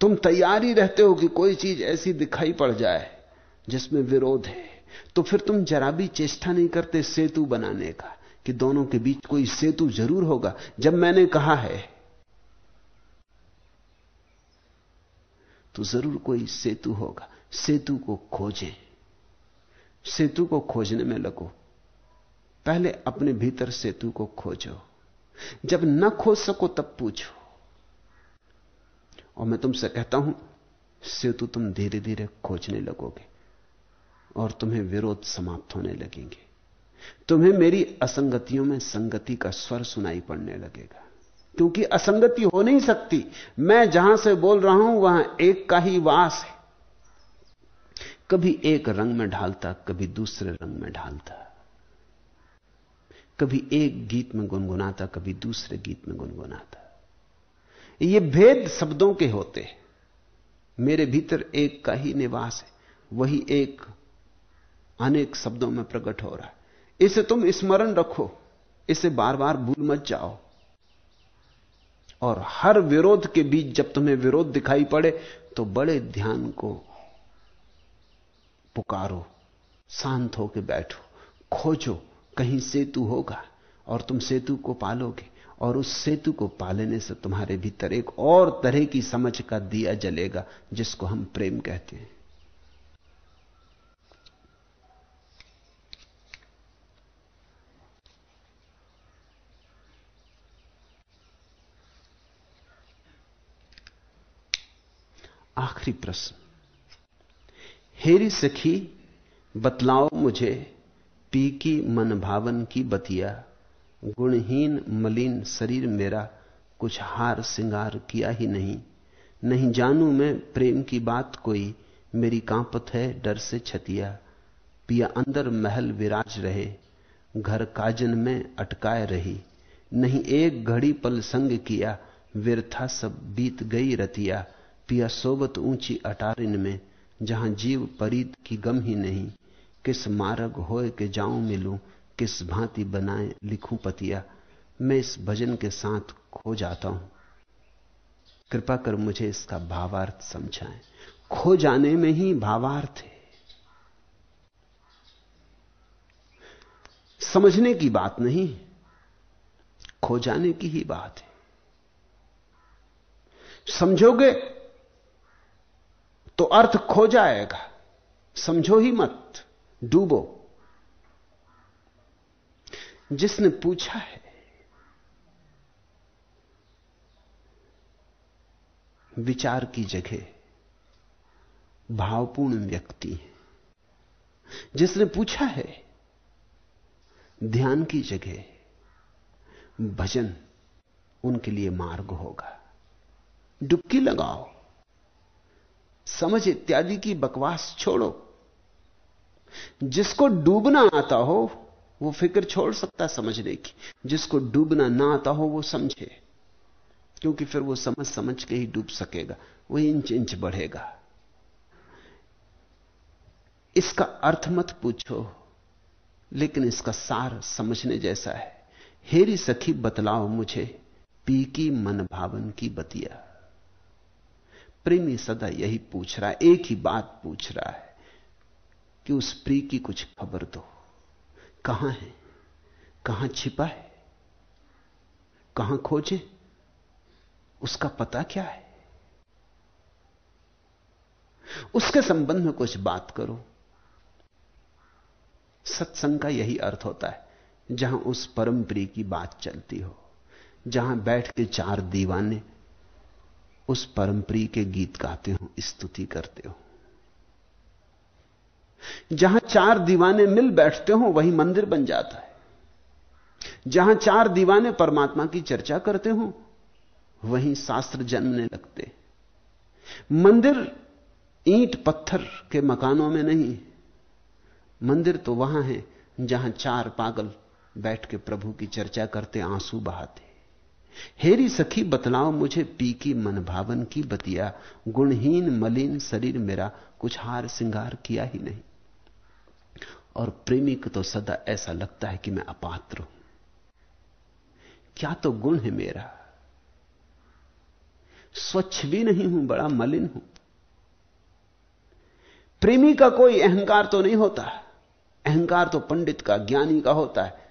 तुम तैयारी रहते हो कि कोई चीज़ ऐसी दिखाई पड़ जाए जिसमें विरोध है। तो फिर तुम जरा भी चेष्टा नहीं करते सेतु बनाने का कि दोनों के बीच कोई सेतु ज़रूर होगा। जब मैंने कहा है तो ज़रूर कोई सेतु होगा। सेतु को खोजें। सेतु को खोजने में लगो। पहले अपने भीतर सेतु को खोजो। जब न खोज सको तब पूछो। और मैं तुमसे कहता हूँ, सेतु तुम धीरे धीरे खोजने लगोगे और तुम्हें विरोध समाप्त होने लगेंगे। तुम्हें मेरी असंगतियों में संगति का स्वर सुनाई पड़ने लगेगा। क्योंकि असंगति हो नहीं सकती, मैं जहाँ से बोल रहा हूँ, वहाँ एक का ही वास है। कभी एक रंग में ढालता, कभी दूसरे रंग में ढालता। कभी एक गीत में गुनगुनाता, कभी दूसरे गीत में गुनगुनाता। ये भेद शब्दों के होते हैं। मेरे भीतर एक का ही निवास है। वही एक, अनेक शब्दों में प्रकट हो रहा है। इसे तुम स्मरण रखो। इसे बार बार भूल मत जाओ। और हर विरोध के बीच जब तुम्हें विरोध दिखाई पड़े तो बड़े ध्यान को पुकारो। शांत होकर बैठो। खोजो कहीं सेतु होगा और तुम सेतु को पालोगे। और उस सेतु को पालने से तुम्हारे भीतर एक और तरह की समझ का दिया जलेगा, जिसको हम प्रेम कहते हैं। आखिरी प्रश्न। हेरी सखी, बतलाओ मुझे, पी की मन भावन की बतिया गुणहीन, मलिन शरीर मेरा कुछ हार सिंगार किया ही नहीं। नहीं जानू मैं प्रेम की बात कोई, मेरी कांपत है डर से छतिया। पिया अंदर महल विराज रहे, घर काजन में अटकाए रही। नहीं एक घड़ी पल संग किया, व्यर्था सब बीत गई रतिया। पिया सोबत ऊँची अटारिन में, जहाँ जीव परीत की गम ही नहीं। किस मार्ग होए के जाऊँ मिलूं किस भांति बनाए लिखूं पतिया, मैं इस भजन के साथ खो जाता हूँ। कृपा कर मुझे इसका भावार्थ समझाएँ। खो जाने में ही भावार्थ है। समझने की बात नहीं, खो जाने की ही बात है। समझोगे तो अर्थ खो जाएगा। समझो ही मत, डूबो। जिसने पूछा है, विचार की जगह भावपूर्ण व्यक्ति है। जिसने पूछा है, ध्यान की जगह भजन उनके लिए मार्ग होगा। डुबकी लगाओ, समझ इत्यादि की बकवास छोड़ो। जिसको डूबना आता हो वो फ़िक्र छोड़ सकता समझने की। जिसको डूबना ना आता हो, वो समझे। क्योंकि फिर वो समझ समझ के ही डूब सकेगा। वो इंच इंच बढ़ेगा। इसका अर्थ मत पूछो, लेकिन इसका सार समझने जैसा है। हेरी सखी, बतलाओ मुझे पी की मन भावन की बतिया। प्रेमी सदा यही पूछ रहा है, एक ही बात पूछ रहा है कि उस प्री की कुछ खबर दो। कहाँ है? कहाँ छिपा है? कहाँ खोजे? उसका पता क्या है? उसके संबंध में कुछ बात करो। सत्संग का यही अर्थ होता है, जहाँ उस परम प्रिय की बात चलती हो, जहाँ बैठ के चार दीवाने उस परम प्रिय के गीत गाते हो, स्तुति करते हो। जहाँ चार दीवाने मिल बैठते हो, वही मंदिर बन जाता है। जहाँ चार दीवाने परमात्मा की चर्चा करते हो, वहीं शास्त्र जन्मने लगते मंदिर ईंट पत्थर के मकानों में नहीं मंदिर तो वहाँ है, जहाँ चार पागल बैठ के प्रभु की चर्चा करते आँसू बहाते हेरी सखी, बतलाओ मुझे पी की मन भावन की बतिया, गुणहीन मलिन शरीर मेरा कुछ हार सिंगार किया ही नहीं। और प्रेमी को तो सदा ऐसा लगता है कि मैं अपात्र हूँ। क्या तो गुण है मेरा? स्वच्छ भी नहीं हूँ, बड़ा मलिन हूँ। प्रेमी का कोई अहंकार तो नहीं होता। अहंकार तो पंडित का, ज्ञानी का होता है।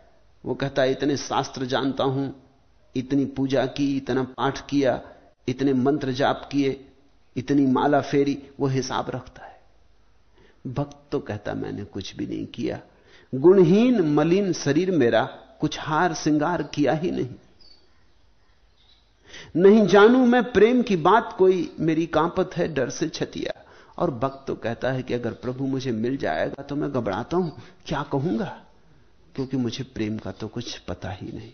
वो कहता है, इतने शास्त्र जानता हूँ, इतनी पूजा की, इतना पाठ किया, इतने मंत्र जाप किए, इतनी माला फेरी, वो हिसाब रखता है। भक्त तो कहता, मैंने कुछ भी नहीं किया। गुणहीन, मलिन शरीर मेरा कुछ हार सिंगार किया ही नहीं। नहीं जानू मैं प्रेम की बात, कोई मेरी कांपत है डर से छतिया और भक्त तो कहता है कि अगर प्रभु मुझे मिल जाएगा तो मैं घबराता हूँ। क्या कहूँगा? क्योंकि मुझे प्रेम का तो कुछ पता ही नहीं।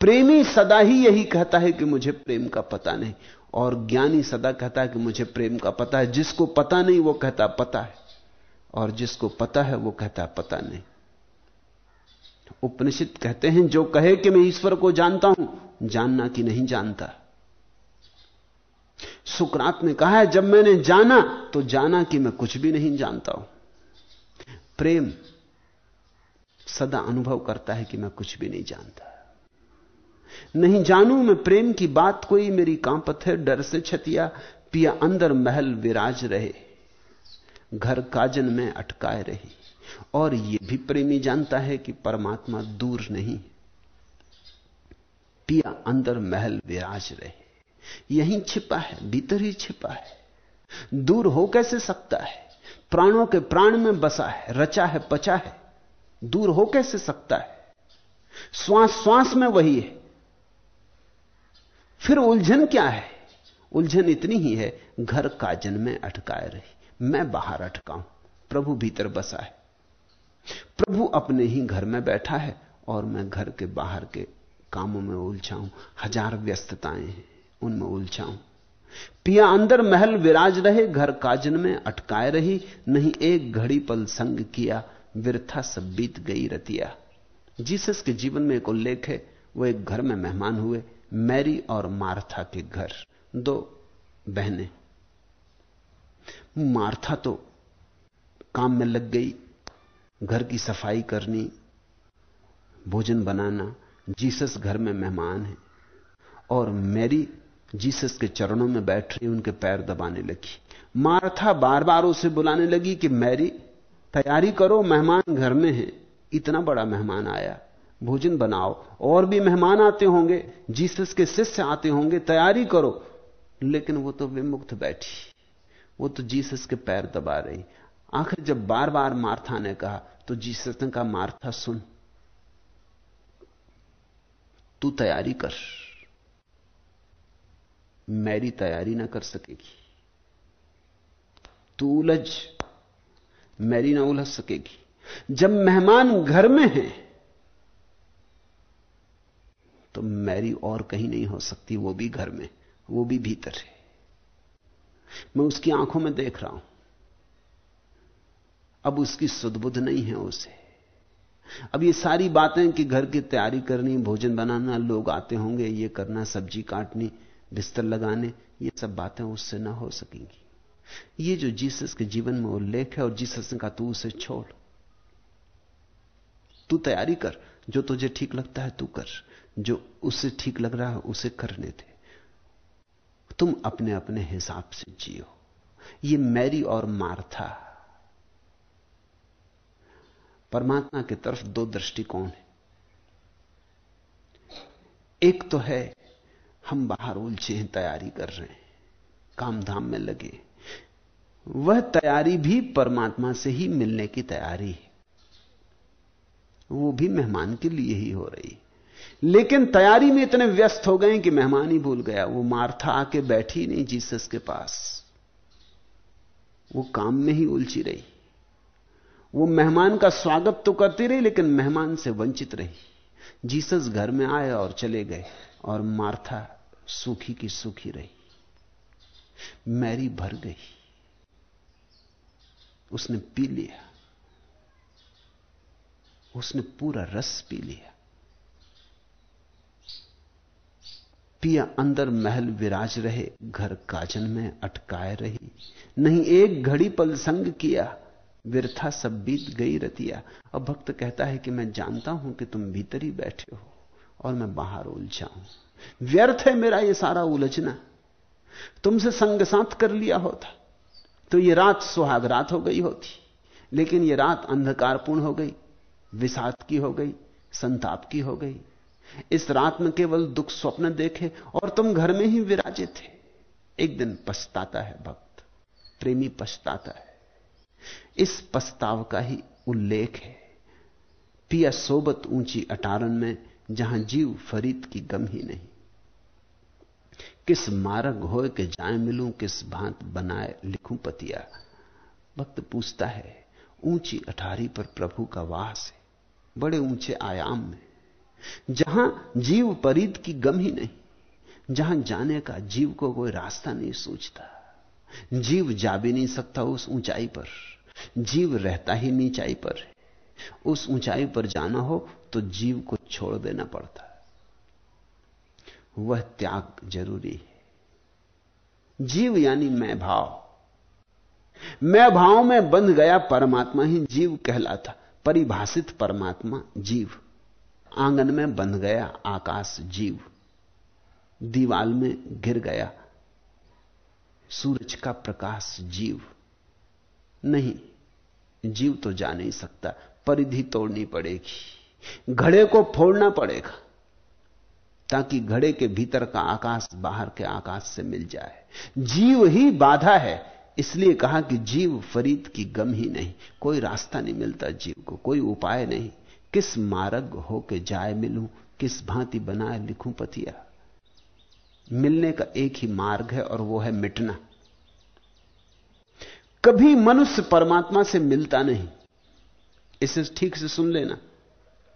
प्रेमी सदा ही यही कहता है कि मुझे प्रेम का पता नहीं। और ज्ञानी सदा कहता है कि मुझे प्रेम का पता है। जिसको पता नहीं, वो कहता पता है। और जिसको पता है, वो कहता पता नहीं। उपनिषद कहते हैं, जो कहे कि मैं ईश्वर को जानता हूँ, जानना कि नहीं जानता। सुकरात ने कहा है, जब मैंने जाना तो जाना कि मैं कुछ भी नहीं जानता हूँ। प्रेम सदा अनुभव करता है कि मैं कुछ भी नहीं जानता। नहीं जानू मैं प्रेम की बात कोई, मेरी कांपत है डर से छतिया, पिया अंदर महल विराज रहे, घर काजन में अटकाए रही। और यह भी प्रेमी जानता है कि परमात्मा दूर नहीं, पिया अंदर महल विराज रहे। यहीं छिपा है, भीतर ही छिपा है, दूर हो कैसे सकता है? प्राणों के प्राण में बसा है, रचा है, पचा है, दूर हो कैसे सकता है? श्वास श्वास में वही है। फिर उलझन क्या है? उलझन इतनी ही है, घर काजन में अटकाए रही। मैं बाहर अटकाऊं प्रभु भीतर बसा है। प्रभु अपने ही घर में बैठा है और मैं घर के बाहर के कामों में उलझाऊं हज़ार व्यस्तताएँ हैं, उनमें उलझाऊं पिया अंदर महल विराज रहे, घर काजन में अटकाए रही, नहीं एक घड़ी पल संग किया, विरथा सब बीत गई रतिया। जीसस के जीवन में एक उल्लेख है, वो एक घर में मेहमान हुए मैरी और मार्था के घर, दो बहनें। मार्था तो काम में लग गई, घर की सफ़ाई करनी, भोजन बनाना, जीसस घर में मेहमान है। और मैरी जीसस के चरणों में बैठ रही, उनके पैर दबाने लगी। मार्था बार बार उसे बुलाने लगी कि, मैरी, तैयारी करो, मेहमान घर में है। इतना बड़ा मेहमान आया। भोजन बनाओ। और भी मेहमान आते होंगे, जीसस के शिष्य आते होंगे, तैयारी करो। लेकिन वो तो विमुक्त बैठी। वो तो जीसस के पैर दबा रही। आखिर जब बार बार मार्था ने कहा तो जीसस ने कहा, मार्था सुन। तू तैयारी कर। मैरी तैयारी ना कर सकेगी। तू उलझ। मैरी ना उलझ सकेगी। जब मेहमान घर में है तो मैरी और कहीं नहीं हो सकती, वो भी घर में, वो भी भीतर है। मैं उसकी आँखों में देख रहा हूँ। अब उसकी सुदबुद्ध नहीं है उसे। अब ये सारी बातें कि घर की तैयारी करनी, भोजन बनाना, लोग आते होंगे, ये करना, सब्ज़ी काटनी, बिस्तर लगाने, ये सब बातें उससे ना हो सकेंगी। ये जो जीसस के जीवन में उल्लेख है और जीसस ने कहा, तू उसे छोड़। तू तैयारी कर, जो तुझे ठीक लगता है तू कर। जो उसे ठीक लग रहा है, उसे करने दे तुम अपने अपने हिसाब से जियो। ये मैरी और मार्था। परमात्मा की तरफ़ दो दृष्टिकोण है। एक तो है, हम बाहर उलझे हैं, तैयारी कर रहे हैं काम धाम में लगे। वह तैयारी भी परमात्मा से ही मिलने की तैयारी है। वो भी मेहमान के लिए ही हो रही लेकिन तैयारी में इतने व्यस्त हो गए कि मेहमान ही भूल गया। वो मार्था आके बैठी नहीं जीसस के पास। वो काम में ही उलझी रही। वो मेहमान का स्वागत तो करती रही, लेकिन मेहमान से वंचित रही। जीसस घर में आए और चले गए, और मार्था सूखी की सूखी रही। मैरी भर गई। उसने पी लिया। उसने पूरा रस पी लिया। पिया अंदर महल विराज रहे, घर काजन में अटकाए रही। नहीं एक घड़ी पल संग किया व्यर्था सब बीत गई रतिया। अब भक्त कहता है कि मैं जानता हूँ कि तुम भीतर ही बैठे हो और मैं बाहर उलझाऊं व्यर्थ है मेरा ये सारा उलझना। तुमसे संग कर लिया होता तो ये रात सुहाग रात हो गई होती, लेकिन ये रात अंधकारपूर्ण हो गई, विषाद की हो गई, संताप की हो गई। इस रात में केवल दुख स्वप्न देखे और तुम घर में ही विराजे थे। एक दिन पछताता है भक्त, प्रेमी पछताता है। इस पछताव का ही उल्लेख है। पिया सोबत ऊँची अटारन में जहाँ जीव फरीद की गम ही नहीं। किस मार्ग हो के जाए मिलूं, किस भांत बनाए लिखूं पतिया। भक्त पूछता है, ऊँची अठारी पर प्रभु का वास है, बड़े ऊँचे आयाम में। जहाँ जीव परीत की गम ही नहीं, जहाँ जाने का जीव को कोई रास्ता नहीं सूझता जीव जा भी नहीं सकता उस ऊंचाई पर, जीव रहता ही नीचाई पर। उस ऊंचाई पर जाना हो तो जीव को छोड़ देना पड़ता। वह त्याग ज़रूरी है। जीव यानी मैं भाव। मैं भाव में बंध गया परमात्मा ही जीव कहलाता, परिभाषित परमात्मा जीव। आँगन में बंध गया, आकाश जीव। दीवाल में गिर गया, सूरज का प्रकाश जीव। नहीं, जीव तो जा नहीं सकता, परिधि तोड़नी पड़ेगी, घड़े को फोड़ना पड़ेगा, ताकि घड़े के भीतर का आकाश बाहर के आकाश से मिल जाए। जीव ही बाधा है, इसलिए कहा कि जीव फरीद की गम ही नहीं, कोई रास्ता नहीं मिलता जीव को, कोई उपाय नहीं। किस मार्ग होके जाए मिलूं, किस भांति बनाए लिखूं पतिया मिलने का एक ही मार्ग है और वो है मिटना। कभी मनुष्य परमात्मा से मिलता नहीं। इसे ठीक से सुन लेना।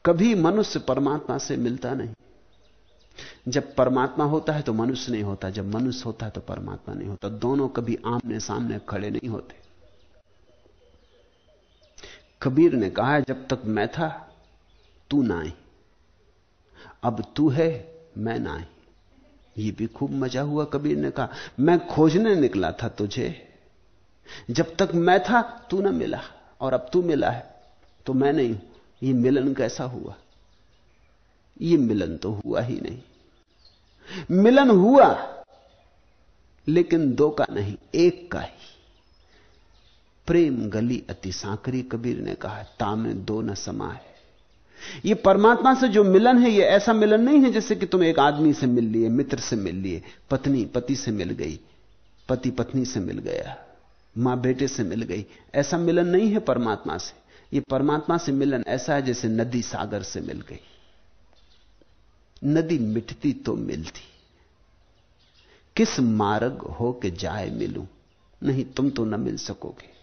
कभी मनुष्य परमात्मा से मिलता नहीं। जब परमात्मा होता है तो मनुष्य नहीं होता। जब मनुष्य होता है तो परमात्मा नहीं होता। दोनों कभी आमने सामने खड़े नहीं होते। कबीर ने कहा, जब तक मैं था तू ना आई अब तू है, मैं ना आई ये भी खूब मज़ा हुआ, कबीर ने कहा। मैं खोजने निकला था तुझे। जब तक मैं था, तू ना मिला। और अब तू मिला है तो मैं नहीं हूँ। ये मिलन कैसा हुआ? ये मिलन तो हुआ ही नहीं। मिलन हुआ, लेकिन दो का नहीं, एक का ही। प्रेम गली अति सांकरी, कबीर ने कहा, तामे दो न समा है ये परमात्मा से जो मिलन है, ये ऐसा मिलन नहीं है जैसे कि तुम एक आदमी से मिल लिए, मित्र से मिल लिए, पत्नी, पति से मिल गई, पति पत्नी से मिल गया, माँ बेटे से मिल गई। ऐसा मिलन नहीं है परमात्मा से। ये परमात्मा से मिलन ऐसा है जैसे नदी सागर से मिल गई। नदी मिटती तो मिलती। किस मार्ग हो के जाए मिलूं? नहीं, तुम तो न मिल सकोगे।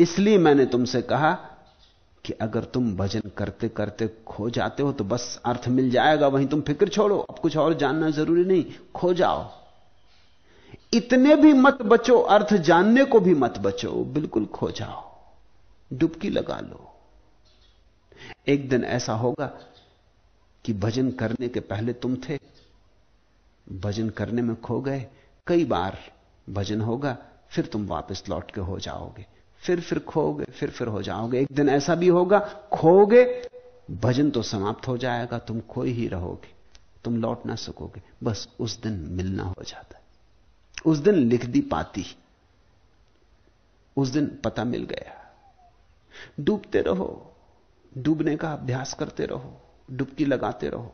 इसलिए मैंने तुमसे कहा कि अगर तुम भजन करते करते खो जाते हो तो बस अर्थ मिल जाएगा, वहीं तुम फ़िक्र छोड़ो। अब कुछ और जानना ज़रूरी नहीं, खो जाओ। इतने भी मत बचो, अर्थ जानने को भी मत बचो, बिल्कुल खो जाओ। डुबकी लगा लो। एक दिन ऐसा होगा कि भजन करने के पहले तुम थे, भजन करने में खो गए, कई बार भजन होगा, फिर तुम वापस लौट के हो जाओगे। फिर फिर खोगे फिर फिर हो जाओगे। एक दिन ऐसा भी होगा खोगे भजन तो समाप्त हो जाएगा, तुम खोई ही रहोगे, तुम लौट ना सकोगे। बस उस दिन मिलना हो जाता है। उस दिन लिख दी पाती। उस दिन पता मिल गया। डूबते रहो। डूबने का अभ्यास करते रहो। डुबकी लगाते रहो।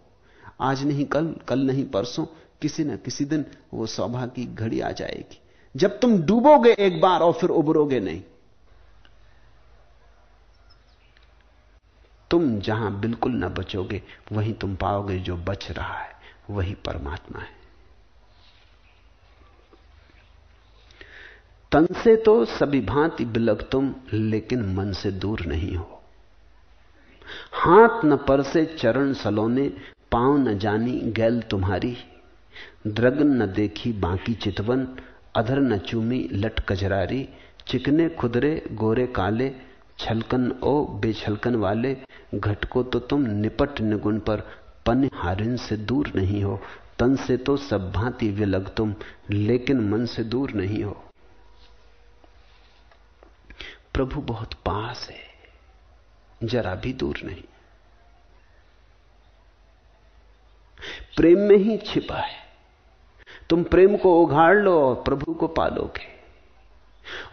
आज नहीं, कल कल नहीं, परसों, किसी न किसी दिन वो सौभाग्य की घड़ी आ जाएगी। जब तुम डूबोगे एक बार और फिर उबरोगे नहीं। तुम जहाँ बिल्कुल न बचोगे, वहीं तुम पाओगे जो बच रहा है, वही परमात्मा है। तन से तो सभी भांति बिलक तुम, लेकिन मन से दूर नहीं हो। हाथ न पर से चरण सलोने, पाँव न जानी गैल तुम्हारी। द्रगन न देखी बाकी चितवन, अधर न चूमी लट कजरारी। चिकने खुदरे, गोरे काले, छलकन ओ बेछलकन वाले घटको तो तुम निपट निगुण पर पन हारिन से दूर नहीं हो। तन से तो सब भांति विलग तुम, लेकिन मन से दूर नहीं हो। प्रभु बहुत पास है, जरा भी दूर नहीं। प्रेम में ही छिपा है। तुम प्रेम को उघाड़ लो और प्रभु को पालोगे।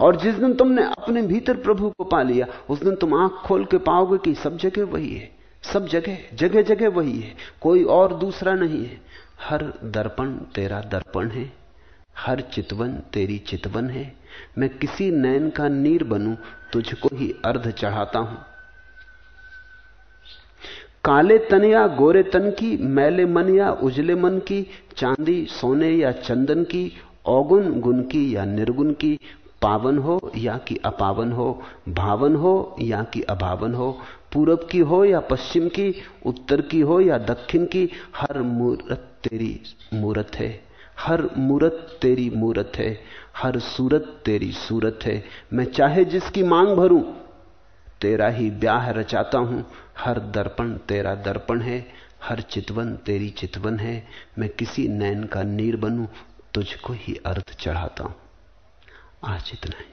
और जिस दिन तुमने अपने भीतर प्रभु को पा लिया, उस दिन तुम आँख खोल के पाओगे कि सब जगह वही है, सब जगह जगह जगह वही है, कोई और दूसरा नहीं है। हर दर्पण तेरा दर्पण है, हर चितवन तेरी चितवन है। मैं किसी नयन का नीर बनूं, तुझको ही अर्ध चढ़ाता हूँ। काले तन या गोरे तन की, मैले मन या उजले मन की, चांदी सोने या चंदन की औगुन गुण की या निर्गुण की पावन हो या कि अपावन हो, भावन हो या कि अभावन हो, पूरब की हो या पश्चिम की, उत्तर की हो या दक्षिण की, हर मूर्त तेरी मूर्त है। हर मूर्त तेरी मूरत है, हर सूरत तेरी सूरत है। मैं चाहे जिसकी मांग भरूं, तेरा ही ब्याह रचाता हूँ। हर दर्पण तेरा दर्पण है, हर चितवन तेरी चितवन है। मैं किसी नैन का नीर बनूं, तुझको ही अर्थ चढ़ाता हूँ। आज इतना ही।